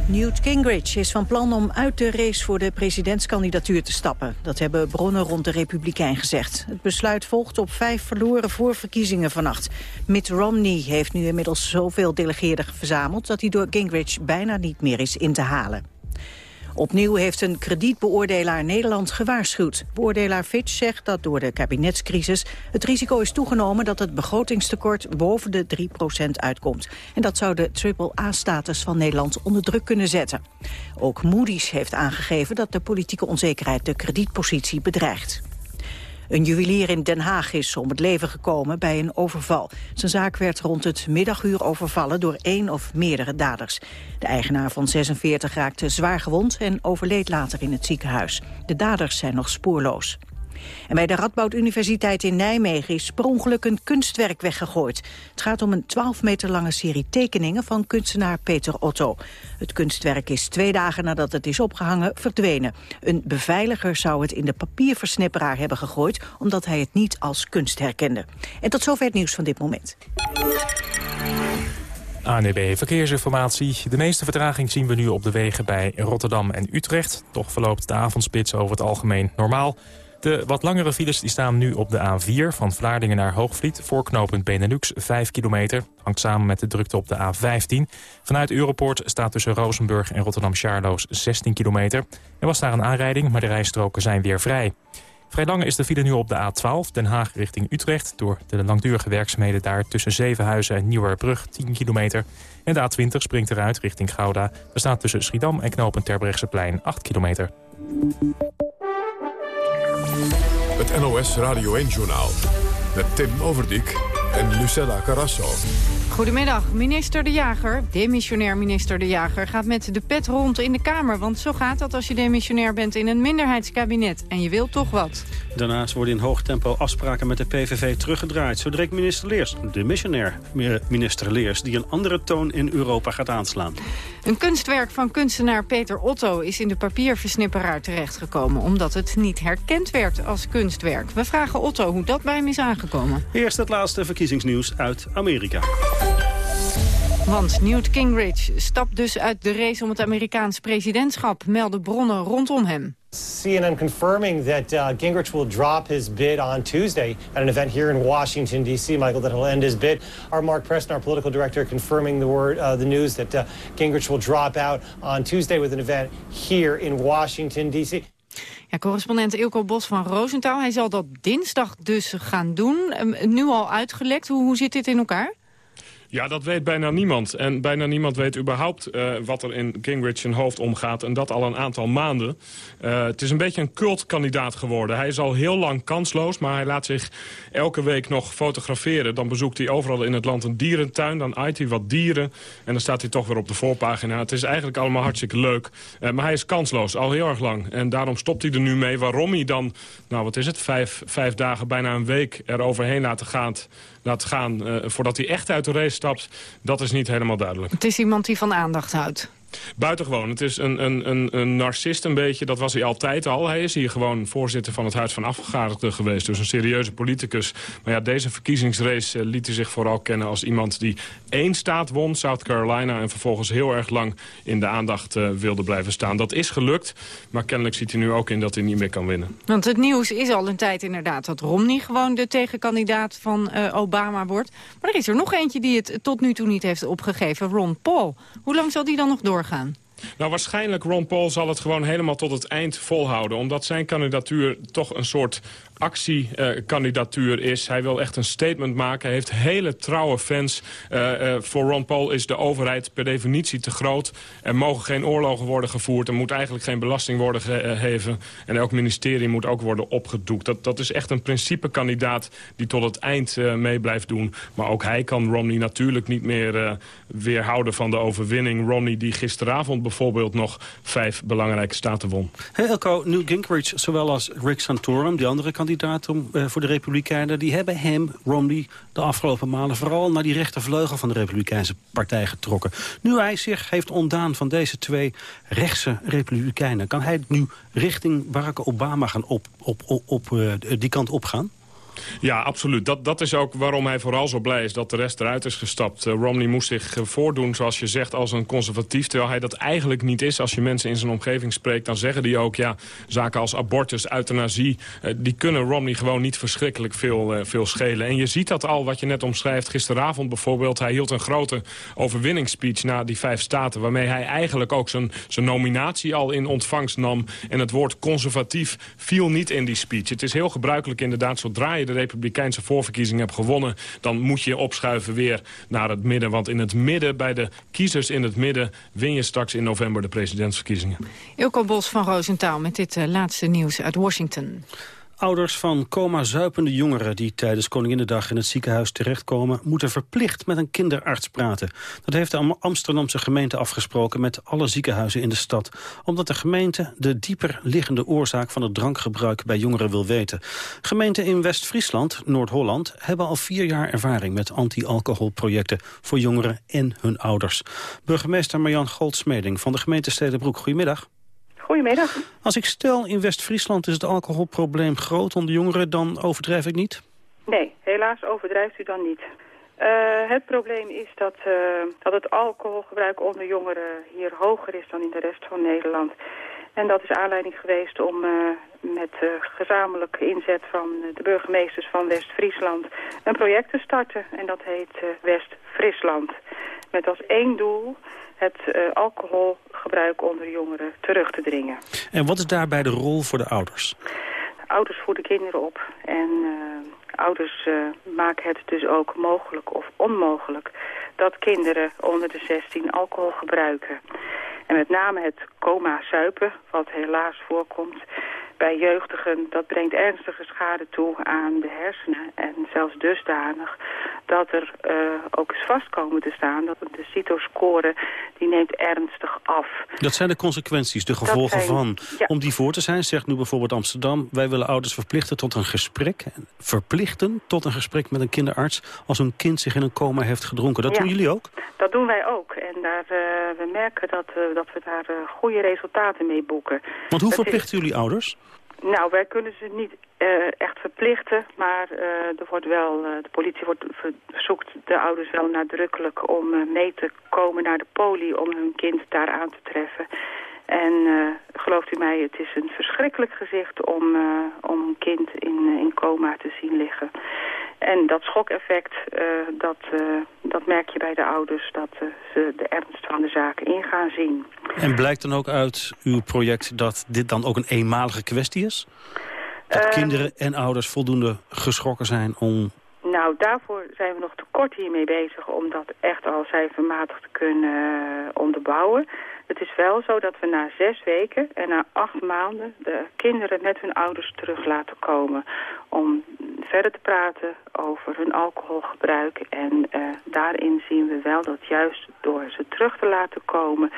Newt Gingrich is van plan om uit de race voor de presidentskandidatuur te stappen. Dat hebben bronnen rond de Republikein gezegd. Het besluit volgt op vijf verloren voorverkiezingen vannacht. Mitt Romney heeft nu inmiddels zoveel delegeerden verzameld... dat hij door Gingrich bijna niet meer is in te halen. Opnieuw heeft een kredietbeoordelaar Nederland gewaarschuwd. Beoordelaar Fitch zegt dat door de kabinetscrisis het risico is toegenomen dat het begrotingstekort boven de 3% uitkomt. En dat zou de triple-A-status van Nederland onder druk kunnen zetten. Ook Moody's heeft aangegeven dat de politieke onzekerheid de kredietpositie bedreigt. Een juwelier in Den Haag is om het leven gekomen bij een overval. Zijn zaak werd rond het middaguur overvallen door één of meerdere daders. De eigenaar van 46 raakte zwaar gewond en overleed later in het ziekenhuis. De daders zijn nog spoorloos. En bij de Radboud Universiteit in Nijmegen is per een kunstwerk weggegooid. Het gaat om een 12 meter lange serie tekeningen van kunstenaar Peter Otto. Het kunstwerk is twee dagen nadat het is opgehangen verdwenen. Een beveiliger zou het in de papierversnipperaar hebben gegooid... omdat hij het niet als kunst herkende. En tot zover het nieuws van dit moment. ANEB Verkeersinformatie. De meeste vertraging zien we nu op de wegen bij Rotterdam en Utrecht. Toch verloopt de avondspits over het algemeen normaal. De wat langere files die staan nu op de A4 van Vlaardingen naar Hoogvliet... voorknopend Benelux, 5 kilometer. Hangt samen met de drukte op de A15. Vanuit Europoort staat tussen Rozenburg en Rotterdam-Charloes 16 kilometer. Er was daar een aanrijding, maar de rijstroken zijn weer vrij. Vrij lang is de file nu op de A12, Den Haag richting Utrecht... door de langdurige werkzaamheden daar tussen Zevenhuizen en Nieuwerbrug, 10 kilometer. En de A20 springt eruit richting Gouda. Er staat tussen Schiedam en knooppunt Terbrechtseplein 8 kilometer. Het NOS Radio 1-journaal. Met Tim Overdijk en Lucella Carrasso. Goedemiddag. Minister De Jager, demissionair minister De Jager... gaat met de pet rond in de Kamer. Want zo gaat dat als je demissionair bent in een minderheidskabinet. En je wilt toch wat. Daarnaast worden in hoog tempo afspraken met de PVV teruggedraaid. Zo direct minister Leers, de missionair minister Leers... die een andere toon in Europa gaat aanslaan. Een kunstwerk van kunstenaar Peter Otto is in de papierversnipperaar terechtgekomen... omdat het niet herkend werd als kunstwerk. We vragen Otto hoe dat bij hem is aangekomen. Eerst het laatste verkiezingsnieuws uit Amerika. Want Newt Gingrich stapt dus uit de race om het Amerikaans presidentschap... melden bronnen rondom hem. CNN confirming that uh, Gingrich will drop his bid on Tuesday at an event here in Washington, D.C. Michael, that he'll end his bid. Our Mark Preston, our political director, confirming the word, uh, the news that uh, Gingrich will drop out on Tuesday with an event here in Washington, D.C. Ja, correspondent Ilko Bos van Roosentaal. Hij zal dat dinsdag dus gaan doen. Um, nu al uitgelekt. Hoe, hoe zit dit in elkaar? Ja, dat weet bijna niemand. En bijna niemand weet überhaupt eh, wat er in Gingrich zijn hoofd omgaat. En dat al een aantal maanden. Uh, het is een beetje een cultkandidaat geworden. Hij is al heel lang kansloos, maar hij laat zich elke week nog fotograferen. Dan bezoekt hij overal in het land een dierentuin. Dan aait hij wat dieren. En dan staat hij toch weer op de voorpagina. Het is eigenlijk allemaal hartstikke leuk. Uh, maar hij is kansloos, al heel erg lang. En daarom stopt hij er nu mee. Waarom hij dan, nou wat is het, vijf, vijf dagen, bijna een week eroverheen laten gaan laat gaan uh, voordat hij echt uit de race stapt, dat is niet helemaal duidelijk. Het is iemand die van aandacht houdt. Buitengewoon. Het is een, een, een, een narcist een beetje. Dat was hij altijd al. Hij is hier gewoon voorzitter van het Huis van Afgevaardigden geweest. Dus een serieuze politicus. Maar ja, deze verkiezingsrace uh, liet hij zich vooral kennen als iemand die één staat won, South Carolina... en vervolgens heel erg lang in de aandacht uh, wilde blijven staan. Dat is gelukt, maar kennelijk ziet hij nu ook in dat hij niet meer kan winnen. Want het nieuws is al een tijd inderdaad dat Romney gewoon de tegenkandidaat van uh, Obama wordt. Maar er is er nog eentje die het tot nu toe niet heeft opgegeven, Ron Paul. Hoe lang zal die dan nog doorgaan? Nou, waarschijnlijk Ron Paul zal het gewoon helemaal tot het eind volhouden. Omdat zijn kandidatuur toch een soort actiekandidatuur is. Hij wil echt een statement maken. Hij heeft hele trouwe fans. Uh, uh, voor Ron Paul is de overheid per definitie te groot. Er mogen geen oorlogen worden gevoerd. Er moet eigenlijk geen belasting worden geheven. En elk ministerie moet ook worden opgedoekt. Dat, dat is echt een principekandidaat die tot het eind uh, mee blijft doen. Maar ook hij kan Romney natuurlijk niet meer weerhouden van de overwinning. Romney die gisteravond bijvoorbeeld nog vijf belangrijke staten won. Hey Elko, Newt Gingrich, zowel als Rick Santorum, die andere kandidaat om, uh, voor de Republikeinen... die hebben hem, Romney, de afgelopen maanden... vooral naar die rechtervleugel van de Republikeinse partij getrokken. Nu hij zich heeft ontdaan van deze twee rechtse Republikeinen... kan hij nu richting Barack Obama gaan op, op, op, op uh, die kant opgaan? Ja, absoluut. Dat, dat is ook waarom hij vooral zo blij is dat de rest eruit is gestapt. Uh, Romney moest zich uh, voordoen, zoals je zegt, als een conservatief. Terwijl hij dat eigenlijk niet is. Als je mensen in zijn omgeving spreekt, dan zeggen die ook... ja, zaken als abortus, euthanasie... Uh, die kunnen Romney gewoon niet verschrikkelijk veel, veel schelen. En je ziet dat al, wat je net omschrijft. Gisteravond bijvoorbeeld, hij hield een grote overwinningsspeech... na die vijf staten, waarmee hij eigenlijk ook zijn, zijn nominatie al in ontvangst nam. En het woord conservatief viel niet in die speech. Het is heel gebruikelijk inderdaad, zodra je de republikeinse voorverkiezing hebt gewonnen... dan moet je opschuiven weer naar het midden. Want in het midden, bij de kiezers in het midden... win je straks in november de presidentsverkiezingen. Ilko Bos van Roosentaal met dit uh, laatste nieuws uit Washington. Ouders van coma-zuipende jongeren die tijdens Koninginnedag in het ziekenhuis terechtkomen... moeten verplicht met een kinderarts praten. Dat heeft de Amsterdamse gemeente afgesproken met alle ziekenhuizen in de stad. Omdat de gemeente de dieper liggende oorzaak van het drankgebruik bij jongeren wil weten. Gemeenten in West-Friesland, Noord-Holland... hebben al vier jaar ervaring met anti-alcoholprojecten voor jongeren en hun ouders. Burgemeester Marjan Goldsmeding van de gemeente Stedenbroek, goedemiddag. Goedemiddag. Als ik stel in West-Friesland is het alcoholprobleem groot onder jongeren, dan overdrijf ik niet? Nee, helaas overdrijft u dan niet. Uh, het probleem is dat, uh, dat het alcoholgebruik onder jongeren hier hoger is dan in de rest van Nederland. En dat is aanleiding geweest om uh, met gezamenlijke inzet van de burgemeesters van West-Friesland een project te starten. En dat heet West-Friesland. Met als één doel het uh, alcoholgebruik onder jongeren terug te dringen. En wat is daarbij de rol voor de ouders? De ouders voeden kinderen op en uh, ouders uh, maken het dus ook mogelijk of onmogelijk dat kinderen onder de 16 alcohol gebruiken. En met name het coma-suipen, wat helaas voorkomt bij jeugdigen, dat brengt ernstige schade toe aan de hersenen. En zelfs dusdanig dat er uh, ook is vast komen te staan dat de CITO-score die neemt ernstig af. Dat zijn de consequenties, de gevolgen zijn, van. Ja. Om die voor te zijn, zegt nu bijvoorbeeld Amsterdam... wij willen ouders verplichten tot een gesprek, verplichten tot een gesprek met een kinderarts... als een kind zich in een coma heeft gedronken. Dat ja, doen jullie ook? Dat doen wij ook. En daar, uh, we merken dat, uh, dat we daar goede resultaten mee boeken. Want hoe dat verplichten is... jullie ouders? Nou, wij kunnen ze niet uh, echt verplichten, maar uh, er wordt wel, uh, de politie wordt, verzoekt de ouders wel nadrukkelijk om mee te komen naar de poli om hun kind daar aan te treffen. En gelooft u mij, het is een verschrikkelijk gezicht om, om een kind in, in coma te zien liggen. En dat schokeffect, uh, dat, dat merk je bij de ouders, dat ze de ernst van de zaak in gaan zien. En blijkt dan ook uit uw project dat dit dan ook een eenmalige kwestie is? Dat kinderen en ouders voldoende geschrokken zijn om Nou, daarvoor zijn we nog te kort hiermee bezig om dat echt al cijfermatig te kunnen onderbouwen. Het is wel zo dat we na zes weken en na acht maanden de kinderen met hun ouders terug laten komen. Om verder te praten over hun alcoholgebruik. En uh, daarin zien we wel dat juist door ze terug te laten komen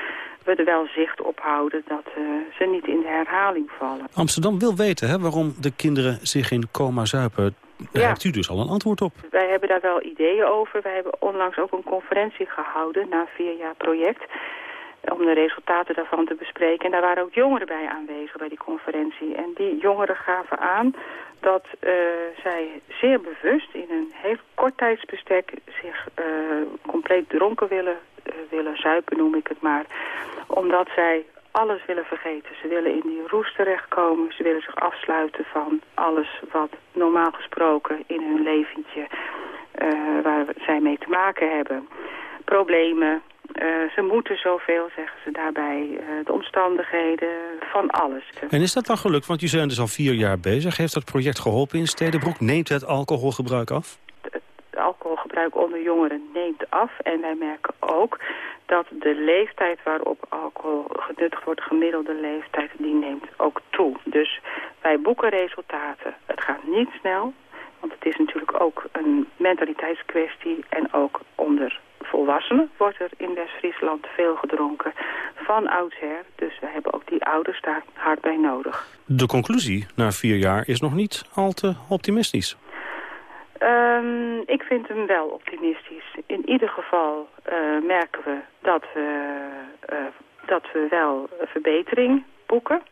we er wel zicht op houden dat uh, ze niet in de herhaling vallen. Amsterdam wil weten hè, waarom de kinderen zich in coma zuipen. Daar Ja. hebt u dus al een antwoord op. Wij hebben daar wel ideeën over. Wij hebben onlangs ook een conferentie gehouden na vier jaar project om de resultaten daarvan te bespreken. En daar waren ook jongeren bij aanwezig bij die conferentie. En die jongeren gaven aan dat uh, zij zeer bewust in een heel kort tijdsbestek zich uh, compleet dronken willen, uh, willen zuipen, noem ik het maar. Omdat zij alles willen vergeten. Ze willen in die roes terechtkomen. Ze willen zich afsluiten van alles wat normaal gesproken in hun leventje waar zij mee te maken hebben. Problemen. Uh, ze moeten zoveel, zeggen ze daarbij. Uh, de omstandigheden, van alles. En is dat dan gelukt? Want jullie zijn dus al vier jaar bezig. Heeft dat project geholpen in Stedenbroek? Neemt het alcoholgebruik af? Het alcoholgebruik onder jongeren neemt af. En wij merken ook dat de leeftijd waarop alcohol genuttigd wordt, gemiddelde leeftijd, die neemt ook toe. Dus wij boeken resultaten. Het gaat niet snel, want het is natuurlijk ook een mentaliteitskwestie. En ook onder volwassenen wordt er in West-Friesland veel gedronken van oudsher. Dus we hebben ook die ouders daar hard bij nodig. De conclusie na vier jaar is nog niet al te optimistisch. Um, ik vind hem wel optimistisch. In ieder geval uh, merken we dat we, uh, dat we wel verbetering boeken.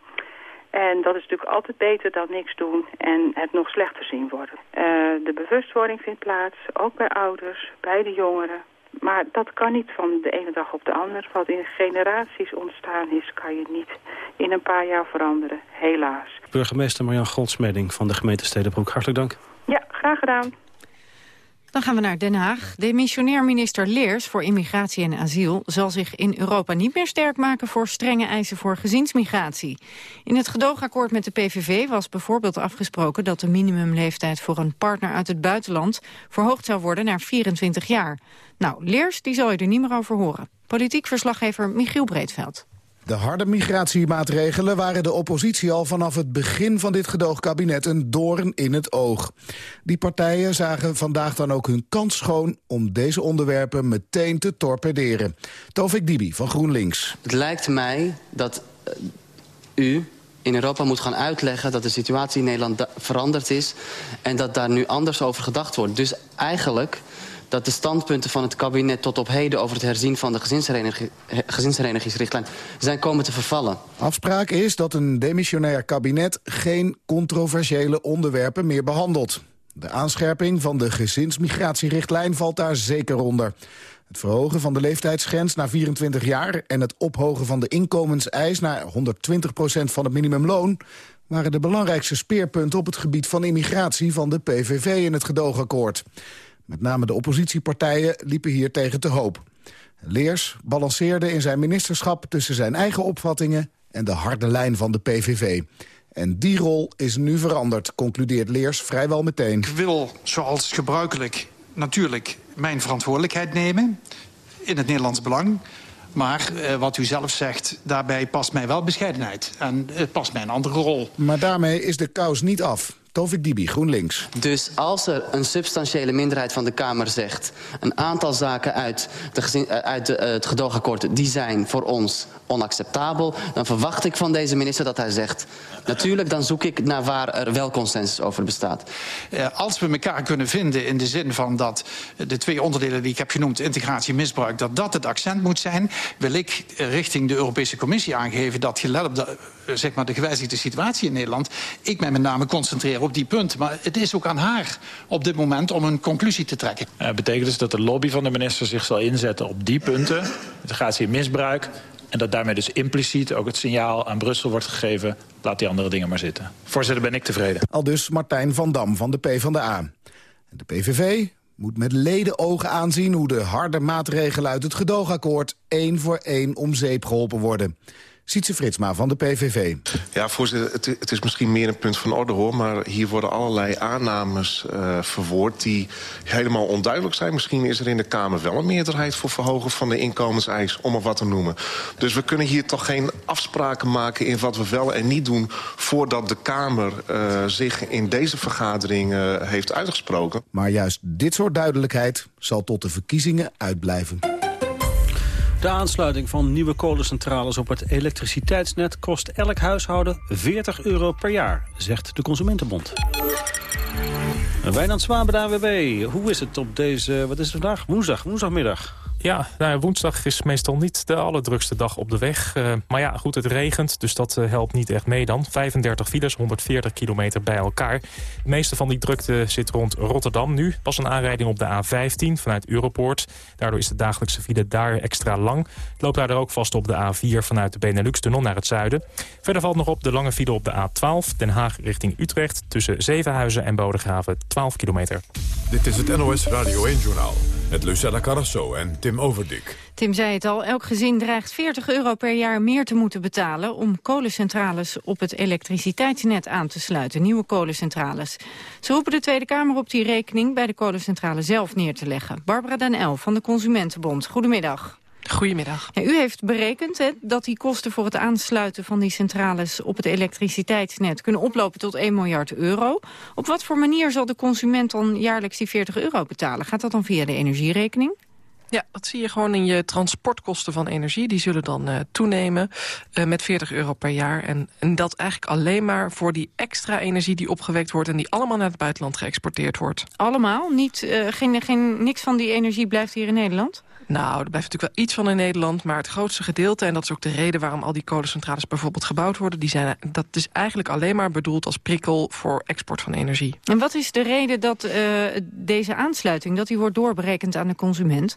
En dat is natuurlijk altijd beter dan niks doen en het nog slechter zien worden. Uh, de bewustwording vindt plaats, ook bij ouders, bij de jongeren. Maar dat kan niet van de ene dag op de andere. Wat in generaties ontstaan is, kan je niet in een paar jaar veranderen, helaas. Burgemeester Marjan Goldsmeding van de gemeente Stedenbroek, hartelijk dank. Ja, graag gedaan. Dan gaan we naar Den Haag. Demissionair minister Leers voor Immigratie en Asiel... zal zich in Europa niet meer sterk maken voor strenge eisen voor gezinsmigratie. In het gedoogakkoord met de PVV was bijvoorbeeld afgesproken... dat de minimumleeftijd voor een partner uit het buitenland... verhoogd zou worden naar 24 jaar. Nou, Leers die zal je er niet meer over horen. Politiek verslaggever Michiel Breedveld. De harde migratiemaatregelen waren de oppositie al vanaf het begin van dit gedoogkabinet een doorn in het oog. Die partijen zagen vandaag dan ook hun kans schoon om deze onderwerpen meteen te torpederen. Tovik Dibi van GroenLinks. Het lijkt mij dat uh, u in Europa moet gaan uitleggen dat de situatie in Nederland veranderd is en dat daar nu anders over gedacht wordt. Dus eigenlijk dat de standpunten van het kabinet tot op heden... over het herzien van de gezinshereniging, gezinsherenigingsrichtlijn zijn komen te vervallen. Afspraak is dat een demissionair kabinet geen controversiële onderwerpen meer behandelt. De aanscherping van de gezinsmigratierichtlijn valt daar zeker onder. Het verhogen van de leeftijdsgrens naar 24 jaar... en het ophogen van de inkomenseis naar 120% van het minimumloon waren de belangrijkste speerpunten op het gebied van immigratie van de PVV in het gedoogakkoord. Met name de oppositiepartijen liepen hier tegen te hoop. Leers balanceerde in zijn ministerschap tussen zijn eigen opvattingen... en de harde lijn van de PVV. En die rol is nu veranderd, concludeert Leers vrijwel meteen. Ik wil, zoals gebruikelijk, natuurlijk mijn verantwoordelijkheid nemen... in het Nederlands belang. Maar eh, wat u zelf zegt, daarbij past mij wel bescheidenheid. En het past mij een andere rol. Maar daarmee is de kous niet af. Tovik Dibi, GroenLinks. Dus als er een substantiële minderheid van de Kamer zegt... een aantal zaken uit, de gezin, uit de, uh, het gedoogakkoord... die zijn voor ons onacceptabel... dan verwacht ik van deze minister dat hij zegt... natuurlijk, dan zoek ik naar waar er wel consensus over bestaat. Uh, als we elkaar kunnen vinden in de zin van dat... de twee onderdelen die ik heb genoemd, integratie en misbruik... dat dat het accent moet zijn... wil ik richting de Europese Commissie aangeven... dat gelet op de, zeg maar, de gewijzigde situatie in Nederland... ik mij met name concentreer op die punten. Maar het is ook aan haar op dit moment om een conclusie te trekken. Dat uh, betekent dus dat de lobby van de minister zich zal inzetten op die punten. Integratie en misbruik. En dat daarmee dus impliciet ook het signaal aan Brussel wordt gegeven... laat die andere dingen maar zitten. Voorzitter, ben ik tevreden. Al dus Martijn van Dam van de PvdA. De PVV moet met ledenogen aanzien hoe de harde maatregelen uit het gedoogakkoord één voor één om zeep geholpen worden. Sietse Fritsma van de PVV. Ja, voorzitter, het, het, is misschien meer een punt van orde, hoor... maar hier worden allerlei aannames uh, verwoord die helemaal onduidelijk zijn. Misschien is er in de Kamer wel een meerderheid voor verhogen van de inkomenseis... om er wat te noemen. Dus we kunnen hier toch geen afspraken maken in wat we wel en niet doen... voordat de Kamer uh, zich in deze vergadering uh, heeft uitgesproken. Maar juist dit soort duidelijkheid zal tot de verkiezingen uitblijven. De aansluiting van nieuwe kolencentrales op het elektriciteitsnet... kost elk huishouden 40 euro per jaar, zegt de Consumentenbond. Wijnand Zwaan bij de AWB. Hoe is het op deze, wat is het vandaag? Woensdag, woensdagmiddag. Ja, nou, woensdag is meestal niet de allerdrukste dag op de weg. Uh, maar ja, goed, het regent, dus dat uh, helpt niet echt mee dan. 35 files, 140 kilometer bij elkaar. De meeste van die drukte zit rond Rotterdam nu. Pas een aanrijding op de A15 vanuit Europoort. Daardoor is de dagelijkse file daar extra lang. Het loopt daar ook vast op de A4 vanuit de Benelux-tunnel naar het zuiden. Verder valt nog op de lange file op de A12, Den Haag richting Utrecht... tussen Zevenhuizen en Bodegraven, 12 kilometer. Dit is het NOS Radio 1-journaal met Lucella Carrasso en Overdik. Tim zei het al, elk gezin dreigt 40 euro per jaar meer te moeten betalen... om kolencentrales op het elektriciteitsnet aan te sluiten, nieuwe kolencentrales. Ze roepen de Tweede Kamer op die rekening bij de kolencentrale zelf neer te leggen. Barbara Den El van de Consumentenbond, goedemiddag. Goedemiddag. Ja, u heeft berekend hè, dat die kosten voor het aansluiten van die centrales op het elektriciteitsnet kunnen oplopen tot 1 miljard euro. Op wat voor manier zal de consument dan jaarlijks die 40 euro betalen? Gaat dat dan via de energierekening? Ja, dat zie je gewoon in je transportkosten van energie. Die zullen dan uh, toenemen uh, met 40 euro per jaar. En, en dat eigenlijk alleen maar voor die extra energie die opgewekt wordt... en die allemaal naar het buitenland geëxporteerd wordt. Allemaal? Niet, uh, geen, geen, niks van die energie blijft hier in Nederland? Nou, er blijft natuurlijk wel iets van in Nederland... maar het grootste gedeelte, en dat is ook de reden... waarom al die kolencentrales bijvoorbeeld gebouwd worden... Die zijn, dat is eigenlijk alleen maar bedoeld als prikkel voor export van energie. En wat is de reden dat uh, deze aansluiting... dat die wordt doorberekend aan de consument?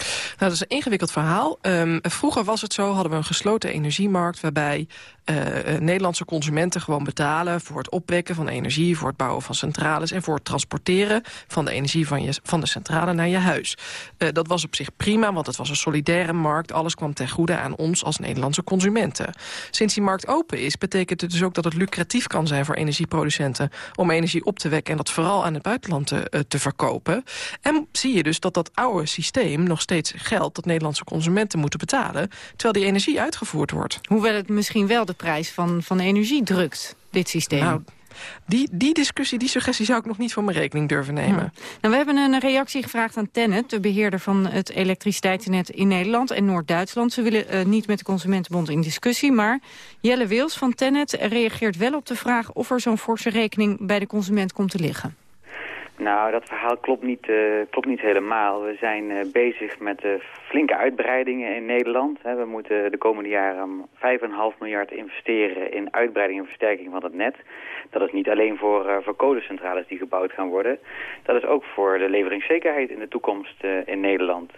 Nou, dat is een ingewikkeld verhaal. Um, vroeger was het zo, hadden we een gesloten energiemarkt... waarbij uh, Nederlandse consumenten gewoon betalen... voor het opwekken van energie, voor het bouwen van centrales... en voor het transporteren van de energie van, van de centrale naar je huis. Uh, dat was op zich prima, want het was een solidaire markt. Alles kwam ten goede aan ons als Nederlandse consumenten. Sinds die markt open is, betekent het dus ook dat het lucratief kan zijn... voor energieproducenten om energie op te wekken... en dat vooral aan het buitenland te, te verkopen. En zie je dus dat dat oude systeem nog steeds geldt... dat Nederlandse consumenten moeten betalen... terwijl die energie uitgevoerd wordt. Hoewel het misschien wel de prijs van, van energie drukt, dit systeem. Nou, die, die discussie, die suggestie zou ik nog niet voor mijn rekening durven nemen. Hmm. Nou, we hebben een reactie gevraagd aan Tennet, de beheerder van het elektriciteitsnet in Nederland en Noord-Duitsland. Ze willen uh, niet met de Consumentenbond in discussie, maar Jelle Wils van Tennet reageert wel op de vraag of er zo'n forse rekening bij de consument komt te liggen. Nou, dat verhaal klopt niet, uh, klopt niet helemaal. We zijn uh, bezig met uh, flinke uitbreidingen in Nederland. Hè. We moeten de komende jaren 5,5 miljard investeren in uitbreiding en versterking van het net. Dat is niet alleen voor, voor kolencentrales die gebouwd gaan worden. Dat is ook voor de leveringszekerheid in de toekomst in Nederland.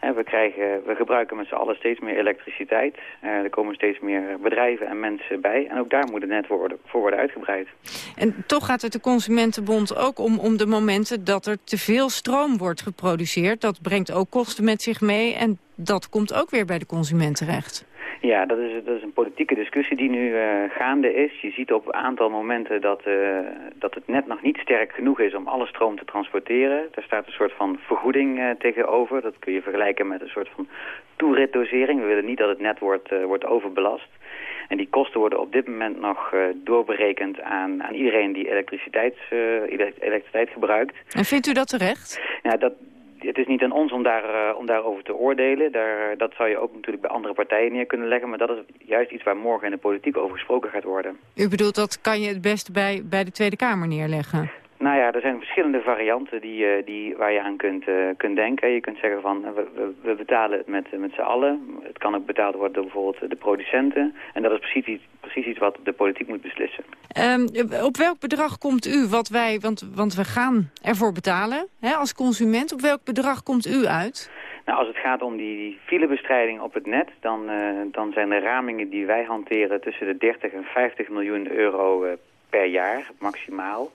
We, krijgen, we gebruiken met z'n allen steeds meer elektriciteit. er komen steeds meer bedrijven en mensen bij. En ook daar moet het net voor worden uitgebreid. En toch gaat het de Consumentenbond ook om, om de momenten dat er te veel stroom wordt geproduceerd. Dat brengt ook kosten met zich mee en dat komt ook weer bij de consument terecht. Ja, dat is, dat is een politieke discussie die nu uh, gaande is. Je ziet op een aantal momenten dat, uh, dat het net nog niet sterk genoeg is om alle stroom te transporteren. Daar staat een soort van vergoeding uh, tegenover. Dat kun je vergelijken met een soort van toeritdosering. We willen niet dat het net wordt, wordt overbelast. En die kosten worden op dit moment nog doorberekend aan, aan iedereen die elektriciteit, elektriciteit gebruikt. En vindt u dat terecht? Ja, dat, het is niet aan ons om, daar, uh, om daarover te oordelen. Daar, dat zou je ook natuurlijk bij andere partijen neer kunnen leggen. Maar dat is juist iets waar morgen in de politiek over gesproken gaat worden. U bedoelt, dat kan je het beste bij, bij de Tweede Kamer neerleggen? Nou ja, er zijn verschillende varianten die, uh, die, waar je aan kunt, uh, kunt denken. Je kunt zeggen van, we, we, we betalen het met, met z'n allen. Het kan ook betaald worden door bijvoorbeeld de producenten. En dat is precies iets, precies iets wat de politiek moet beslissen. Um, op welk bedrag komt u, wat wij, want, want we gaan ervoor betalen hè, als consument. Op welk bedrag komt u uit? Nou, als het gaat om die filebestrijding op het net, dan, uh, dan zijn de ramingen die wij hanteren tussen de 30 en 50 miljoen euro per jaar, maximaal.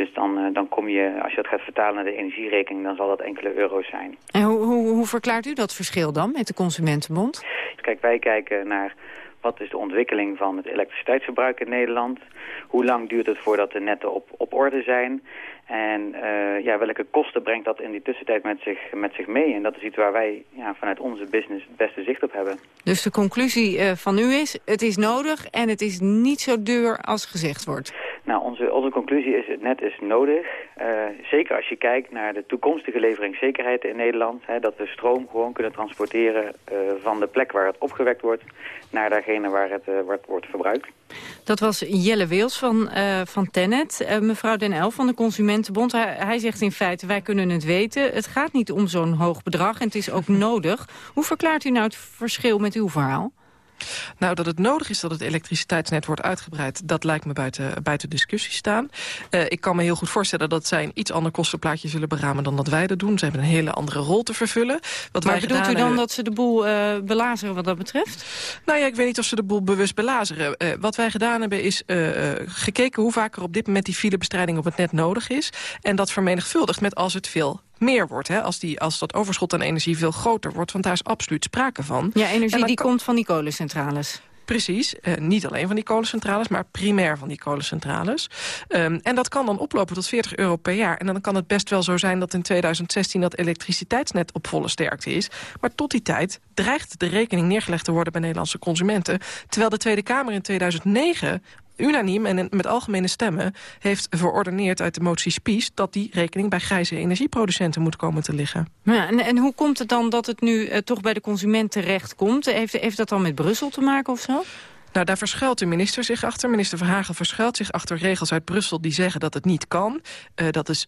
Dus dan, uh, dan kom je, als je dat gaat vertalen naar de energierekening, dan zal dat enkele euro's zijn. En hoe, hoe, hoe verklaart u dat verschil dan met de Consumentenbond? Kijk, wij kijken naar Wat is de ontwikkeling van het elektriciteitsverbruik in Nederland? Hoe lang duurt het voordat de netten op, op orde zijn? En uh, ja, welke kosten brengt dat in die tussentijd met zich, met zich mee? En dat is iets waar wij ja, vanuit onze business het beste zicht op hebben. Dus de conclusie uh, van u is, het is nodig en het is niet zo duur als gezegd wordt. Nou, onze, onze conclusie is, het net is nodig. Uh, zeker als je kijkt naar de toekomstige leveringszekerheid in Nederland. Hè, dat we stroom gewoon kunnen transporteren van de plek waar het opgewekt wordt... naar dagene waar het, waar het wordt verbruikt. Dat was Jelle Weels van, uh, van Tennet. Uh, mevrouw Den El van de Consumentenbond. Hij, zegt in feite, wij kunnen het weten. Het gaat niet om zo'n hoog bedrag en het is ook nodig. Hoe verklaart u nou het verschil met uw verhaal? Nou, dat het nodig is dat het elektriciteitsnet wordt uitgebreid... dat lijkt me buiten, buiten discussie staan. Uh, ik kan me heel goed voorstellen dat zij een iets ander kostenplaatje zullen beramen... dan dat wij dat doen. Ze hebben een hele andere rol te vervullen. Wat maar wij bedoelt u dan hebben... dat ze de boel uh, belazeren wat dat betreft? Nou ja, ik weet niet of ze de boel bewust belazeren. Uh, wat wij gedaan hebben is gekeken hoe vaak er op dit moment... die filebestrijding op het net nodig is. En dat vermenigvuldigd met als het veel meer wordt. Hè, als, die, als dat overschot aan energie veel groter wordt. Want daar is absoluut sprake van. Ja, energie die komt van die kolencentrales. Precies, uh, niet alleen van die kolencentrales, maar primair van die kolencentrales. Um, en dat kan dan oplopen tot 40 euro per jaar. En dan kan het best wel zo zijn dat in 2016 dat elektriciteitsnet op volle sterkte is. Maar tot die tijd dreigt de rekening neergelegd te worden bij Nederlandse consumenten. Terwijl de Tweede Kamer in 2009 unaniem en met algemene stemmen heeft verordeneerd uit de motie Spies... dat die rekening bij grijze energieproducenten moet komen te liggen. Ja, en, en hoe komt het dan dat het nu uh, toch bij de consument terecht komt? Heeft, heeft dat dan met Brussel te maken of zo? Nou, daar verschuilt de minister zich achter. Minister Verhagen verschuilt zich achter regels uit Brussel die zeggen dat het niet kan. Uh, dat is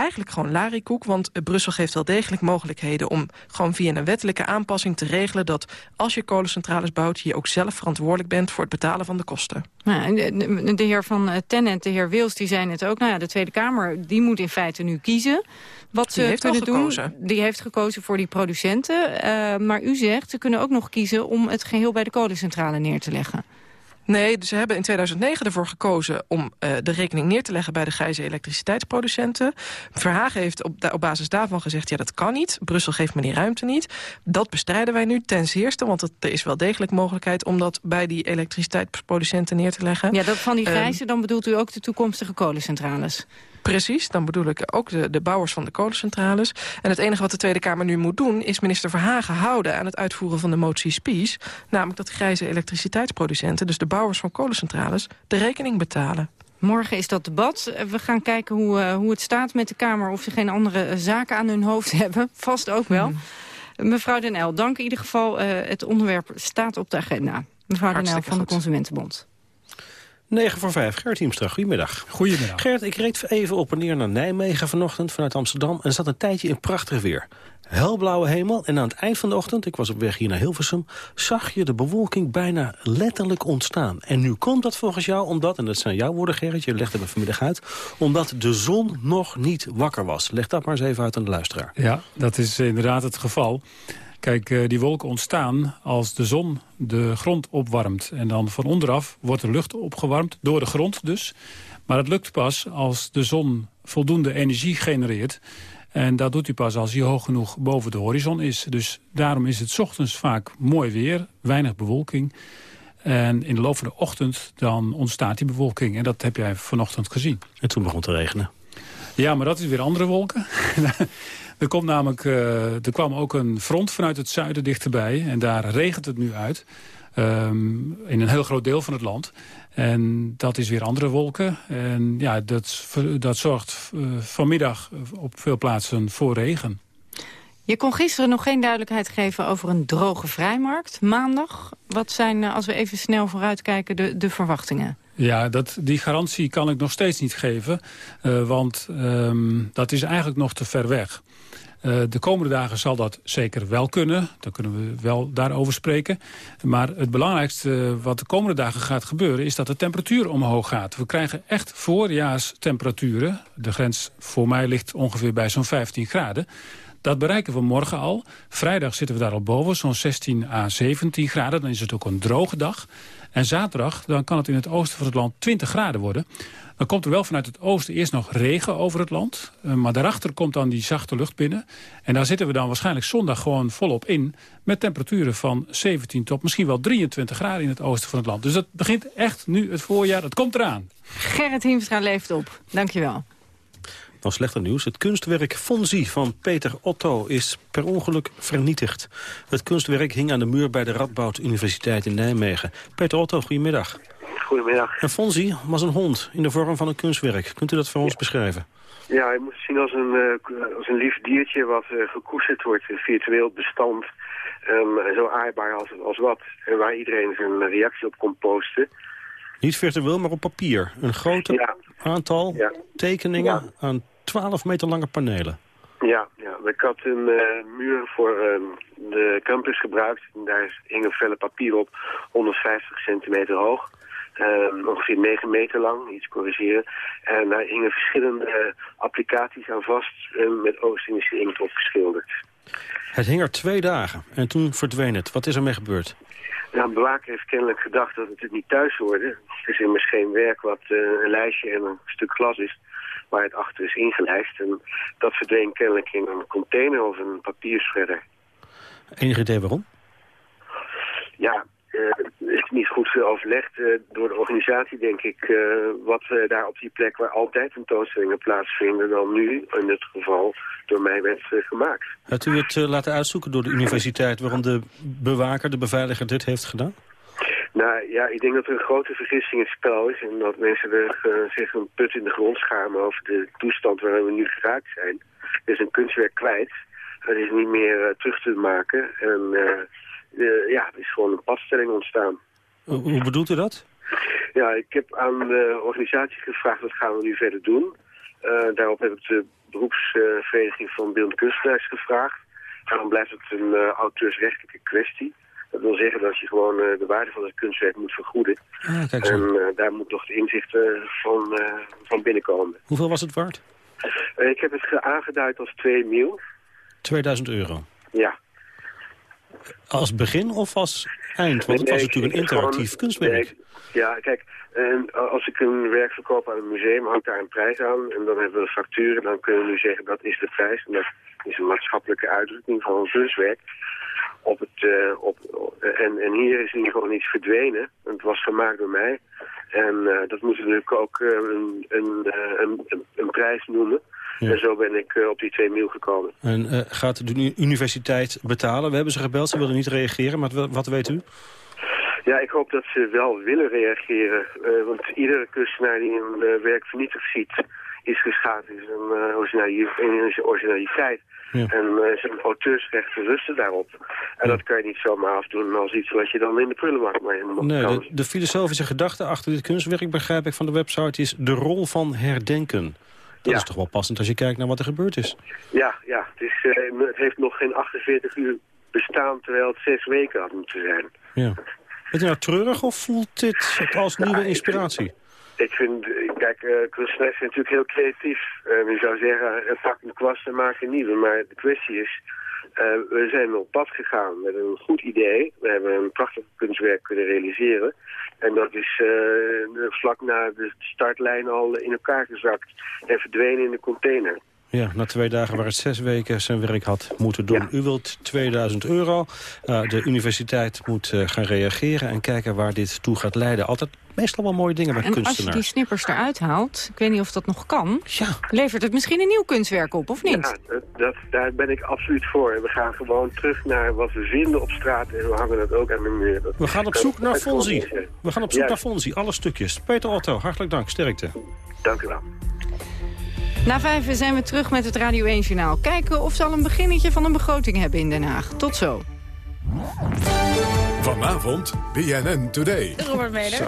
eigenlijk gewoon larikoek. Want eh, Brussel geeft wel degelijk mogelijkheden om gewoon via een wettelijke aanpassing te regelen... dat als je kolencentrales bouwt, je ook zelf verantwoordelijk bent voor het betalen van de kosten. Nou, de, de, heer Van eh, Tennant, de heer Wils, die zei het ook. Nou ja, de Tweede Kamer die moet in feite nu kiezen wat ze kunnen doen. Die heeft gekozen voor die producenten. Uh, maar u zegt, ze kunnen ook nog kiezen om het geheel bij de kolencentrale neer te leggen. Nee, ze hebben in 2009 ervoor gekozen om uh, de rekening neer te leggen bij de grijze elektriciteitsproducenten. Verhagen heeft op, op, basis daarvan gezegd, ja dat kan niet. Brussel geeft me die ruimte niet. Dat bestrijden wij nu ten zeerste, want het, er is wel degelijk mogelijkheid om dat bij die elektriciteitsproducenten neer te leggen. Ja, dat van die ehm, grijze, um, dan bedoelt u ook de toekomstige kolencentrales? Precies, dan bedoel ik ook de, de bouwers van de kolencentrales. En het enige wat de Tweede Kamer nu moet doen... is minister Verhagen houden aan het uitvoeren van de motie Spies. Namelijk dat grijze elektriciteitsproducenten, dus de bouwers van kolencentrales... de rekening betalen. Morgen is dat debat. We gaan kijken hoe, uh, hoe het staat met de Kamer... of ze geen andere uh, zaken aan hun hoofd hebben. Vast ook wel. Mm. Mevrouw Den El, dank in ieder geval. Uh, het onderwerp staat op de agenda. Mevrouw Den El van goed. de Consumentenbond. 9 voor 5. Gert Hiemstra, goedemiddag. Goedemiddag. Gert, ik reed even op en neer naar Nijmegen vanochtend vanuit Amsterdam... en zat een tijdje in prachtig weer. Helblauwe hemel en aan het eind van de ochtend, ik was op weg hier naar Hilversum... zag je de bewolking bijna letterlijk ontstaan. En nu komt dat volgens jou omdat, en dat zijn jouw woorden Gerrit... je legde me vanmiddag uit, omdat de zon nog niet wakker was. Leg dat maar eens even uit aan de luisteraar. Ja, dat is inderdaad het geval. Kijk, uh, die wolken ontstaan als de zon de grond opwarmt. En dan van onderaf wordt de lucht opgewarmd, door de grond dus. Maar het lukt pas als de zon voldoende energie genereert. En dat doet hij pas als hij hoog genoeg boven de horizon is. Dus daarom is het ochtends vaak mooi weer, weinig bewolking. En in de loop van de ochtend dan ontstaat die bewolking. En dat heb jij vanochtend gezien. En toen begon te regenen. Ja, maar dat is weer andere wolken. Er, komt namelijk, uh, er kwam ook een front vanuit het zuiden dichterbij. En daar regent het nu uit. Um, in een heel groot deel van het land. En dat is weer andere wolken. En ja, dat, dat zorgt uh, vanmiddag op veel plaatsen voor regen. Je kon gisteren nog geen duidelijkheid geven over een droge vrijmarkt. Maandag, wat zijn, als we even snel vooruitkijken, de, de verwachtingen? Ja, dat, die garantie kan ik nog steeds niet geven. Uh, want um, dat is eigenlijk nog te ver weg. Uh, de komende dagen zal dat zeker wel kunnen. Dan kunnen we wel daarover spreken. Maar het belangrijkste wat de komende dagen gaat gebeuren... is dat de temperatuur omhoog gaat. We krijgen echt voorjaarstemperaturen. De grens voor mij ligt ongeveer bij zo'n 15 graden. Dat bereiken we morgen al. Vrijdag zitten we daar al boven, zo'n 16 à 17 graden. Dan is het ook een droge dag. En zaterdag dan kan het in het oosten van het land 20 graden worden. Dan komt er wel vanuit het oosten eerst nog regen over het land. Uh, maar daarachter komt dan die zachte lucht binnen. En daar zitten we dan waarschijnlijk zondag gewoon volop in. Met temperaturen van 17 tot misschien wel 23 graden in het oosten van het land. Dus dat begint echt nu het voorjaar. Dat komt eraan. Gerrit Hiemstra leeft op. Dankjewel. Dan slechter nieuws. Het kunstwerk Fonzie van Peter Otto is per ongeluk vernietigd. Het kunstwerk hing aan de muur bij de Radboud Universiteit in Nijmegen. Peter Otto, goedemiddag. Goedemiddag. En Fonzie was een hond in de vorm van een kunstwerk. Kunt u dat voor ons beschrijven? Ja, moet het zien als een, uh, als een lief diertje wat uh, gekoesterd wordt, virtueel bestand. Um, zo aardbaar als, als wat. En waar iedereen zijn reactie op kon posten. Niet virtueel, maar op papier. Een groot ja. aantal ja. tekeningen ja. aan 12 meter lange panelen. Ja, ja. ik had een uh, muur voor uh, de campus gebruikt. En daar hing een velle papier op, 150 centimeter hoog. Uh, ongeveer 9 meter lang, iets corrigeren. En daar hingen verschillende applicaties aan vast met Oost-Indische inkt opgeschilderd. Het hing er twee dagen en toen verdween het. Wat is ermee gebeurd? Nou, een bewaker heeft kennelijk gedacht dat het het niet thuis hoorde. Het is immers geen werk wat uh, een lijstje en een stuk glas is waar het achter is ingelijst. En dat verdween kennelijk in een container of een papiershredder. Enig idee waarom? Ja, uh, is niet goed overlegd uh, door de organisatie, denk ik, uh, wat daar op die plek waar altijd tentoonstellingen plaatsvinden, dan nu in dit geval door mij werd gemaakt. Hebt u het laten uitzoeken door de universiteit waarom de bewaker, de beveiliger dit heeft gedaan? Nou ja, ik denk dat er een grote vergissing in het spel is en dat mensen er, zich een put in de grond schamen over de toestand waarin we nu geraakt zijn. Er is een kunstwerk kwijt, het is niet meer terug te maken en uh, ja, er is gewoon een padstelling ontstaan. Hoe bedoelt u dat? Ja, ik heb aan de organisatie gevraagd wat gaan we nu verder doen. daarop heb ik de beroepsvereniging van Beeldend Kunstenaars gevraagd. Dan blijft het een auteursrechtelijke kwestie. Dat wil zeggen dat je gewoon uh, de waarde van het kunstwerk moet vergoeden. Ah, kijk zo. En uh, daar moet nog de inzicht uh, van, van binnenkomen. Hoeveel was het waard? ik heb het aangeduid als 2 mil. 2000 euro? Ja. Als begin of als eind? Want het nee, was natuurlijk een interactief gewoon, kunstwerk. Nee, ja, kijk, en als ik een werk verkoop aan een museum, hangt daar een prijs aan. En dan hebben we facturen, dan kunnen we nu zeggen dat is de prijs. En dat is een maatschappelijke uitdrukking van een kunstwerk op het, uh, op, en, en hier is in ieder geval iets verdwenen. Het was gemaakt door mij. En uh, dat moet natuurlijk ook uh, een, een, een, een, prijs noemen. Ja. En zo ben ik op die 2 mil gekomen. En gaat de universiteit betalen? We hebben ze gebeld, ze willen niet reageren. Maar wat weet u? Ja, ik hoop dat ze wel willen reageren. want iedere kunstenaar die een werk vernietigd ziet... is geschaad in zijn originaliteit. Ja. En uh, zijn auteursrechten rusten daarop. En ja. dat kan je niet zomaar afdoen als iets wat je dan in de prullenbak mee Nee, de, de, filosofische gedachte achter dit kunstwerk, begrijp ik van de website, is de rol van herdenken. Dat ja. is toch wel passend als je kijkt naar wat er gebeurd is. Ja, ja. Het, is, uh, het heeft nog geen 48 uur bestaan, terwijl het zes weken had moeten zijn. Ja. Bent u nou treurig of voelt dit als nieuwe inspiratie? Ik vind, kijk, uh, kunstenaars zijn natuurlijk heel creatief. Uh, je zou zeggen, een vak in de klas en maken een nieuwe. Maar de kwestie is, uh, we zijn op pad gegaan met een goed idee. We hebben een prachtig kunstwerk kunnen realiseren. En dat is vlak na de startlijn al in elkaar gezakt en verdwenen in de container. Ja, na twee dagen waar het zes weken zijn werk had moeten doen. Ja. U wilt 2000 euro. Uh, de universiteit moet gaan reageren en kijken waar dit toe gaat leiden. Altijd meestal wel mooie dingen bij en kunstenaars. En als je die snippers eruit haalt, ik weet niet of dat nog kan... Ja. levert het misschien een nieuw kunstwerk op, of niet? Ja, dat, daar ben ik absoluut voor. We gaan gewoon terug naar wat we vinden op straat en we hangen dat ook aan de muur. Dat we gaan op zoek naar Fonzie. We gaan op zoek ja. naar Fonzie, alle stukjes. Peter Otto, hartelijk dank, sterkte. Dank u wel. Na vijf zijn we terug met het Radio 1-journaal. Kijken of ze al een beginnetje van een begroting hebben in Den Haag. Tot zo. Vanavond BNN Today. Robert Meder.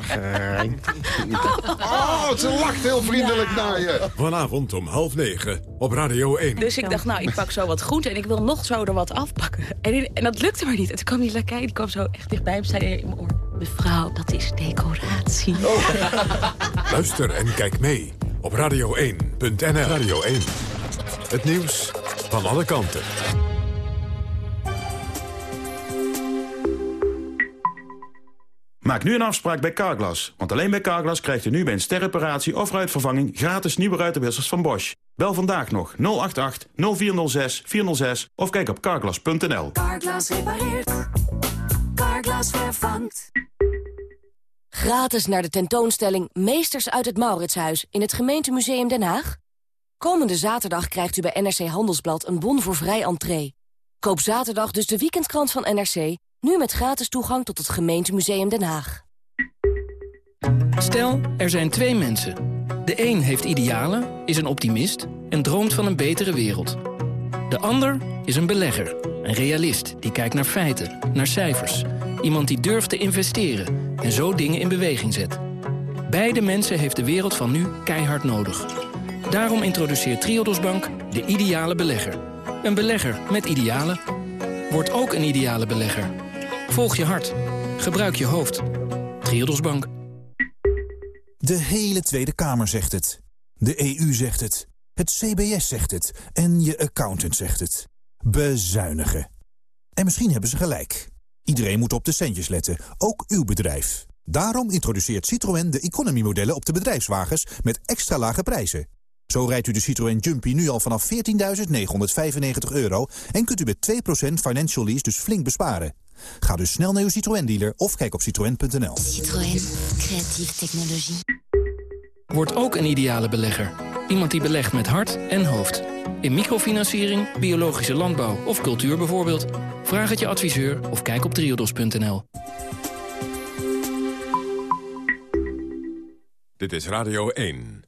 oh, ze lacht heel vriendelijk ja. naar je. Vanavond om half negen op Radio 1. Dus ik dacht, nou, ik pak zo wat groente en ik wil nog zo er wat afpakken. En, en dat lukte maar niet. En toen kwam die lakij, die kwam zo echt dichtbij en zei in mijn oor... Mevrouw, dat is decoratie. Oh. Luister en kijk mee op radio1.nl. Radio 1. Het nieuws van alle kanten. Maak nu een afspraak bij Carglass. Want alleen bij Carglass krijgt u nu bij een sterreparatie of ruitvervanging... gratis nieuwe ruitenwissers van Bosch. Bel vandaag nog 088 0406 406 of kijk op carglass.nl. Carglass repareert. Carglass vervangt. Gratis naar de tentoonstelling Meesters uit het Mauritshuis... in het gemeentemuseum Den Haag? Komende zaterdag krijgt u bij NRC Handelsblad een bon voor vrij entree. Koop zaterdag dus de weekendkrant van NRC... nu met gratis toegang tot het gemeentemuseum Den Haag. Stel, er zijn twee mensen. De een heeft idealen, is een optimist en droomt van een betere wereld. De ander is een belegger, een realist die kijkt naar feiten, naar cijfers. Iemand die durft te investeren en zo dingen in beweging zet. Beide mensen heeft de wereld van nu keihard nodig. Daarom introduceert Triodos Bank de ideale belegger. Een belegger met idealen. Word ook een ideale belegger. Volg je hart. Gebruik je hoofd. Triodos Bank. De hele Tweede Kamer zegt het. De EU zegt het. Het CBS zegt het. En je accountant zegt het. Bezuinigen. En misschien hebben ze gelijk. Iedereen moet op de centjes letten, ook uw bedrijf. Daarom introduceert Citroën de economy-modellen op de bedrijfswagens met extra lage prijzen. Zo rijdt u de Citroën Jumpy nu al vanaf 14.995 euro... en kunt u met 2% financial lease dus flink besparen. Ga dus snel naar uw Citroën-dealer of kijk op citroën.nl. Citroën. Creatieve technologie. Word ook een ideale belegger. Iemand die belegt met hart en hoofd. In microfinanciering, biologische landbouw of cultuur bijvoorbeeld. Vraag het je adviseur of kijk op triodos.nl. Dit is Radio 1.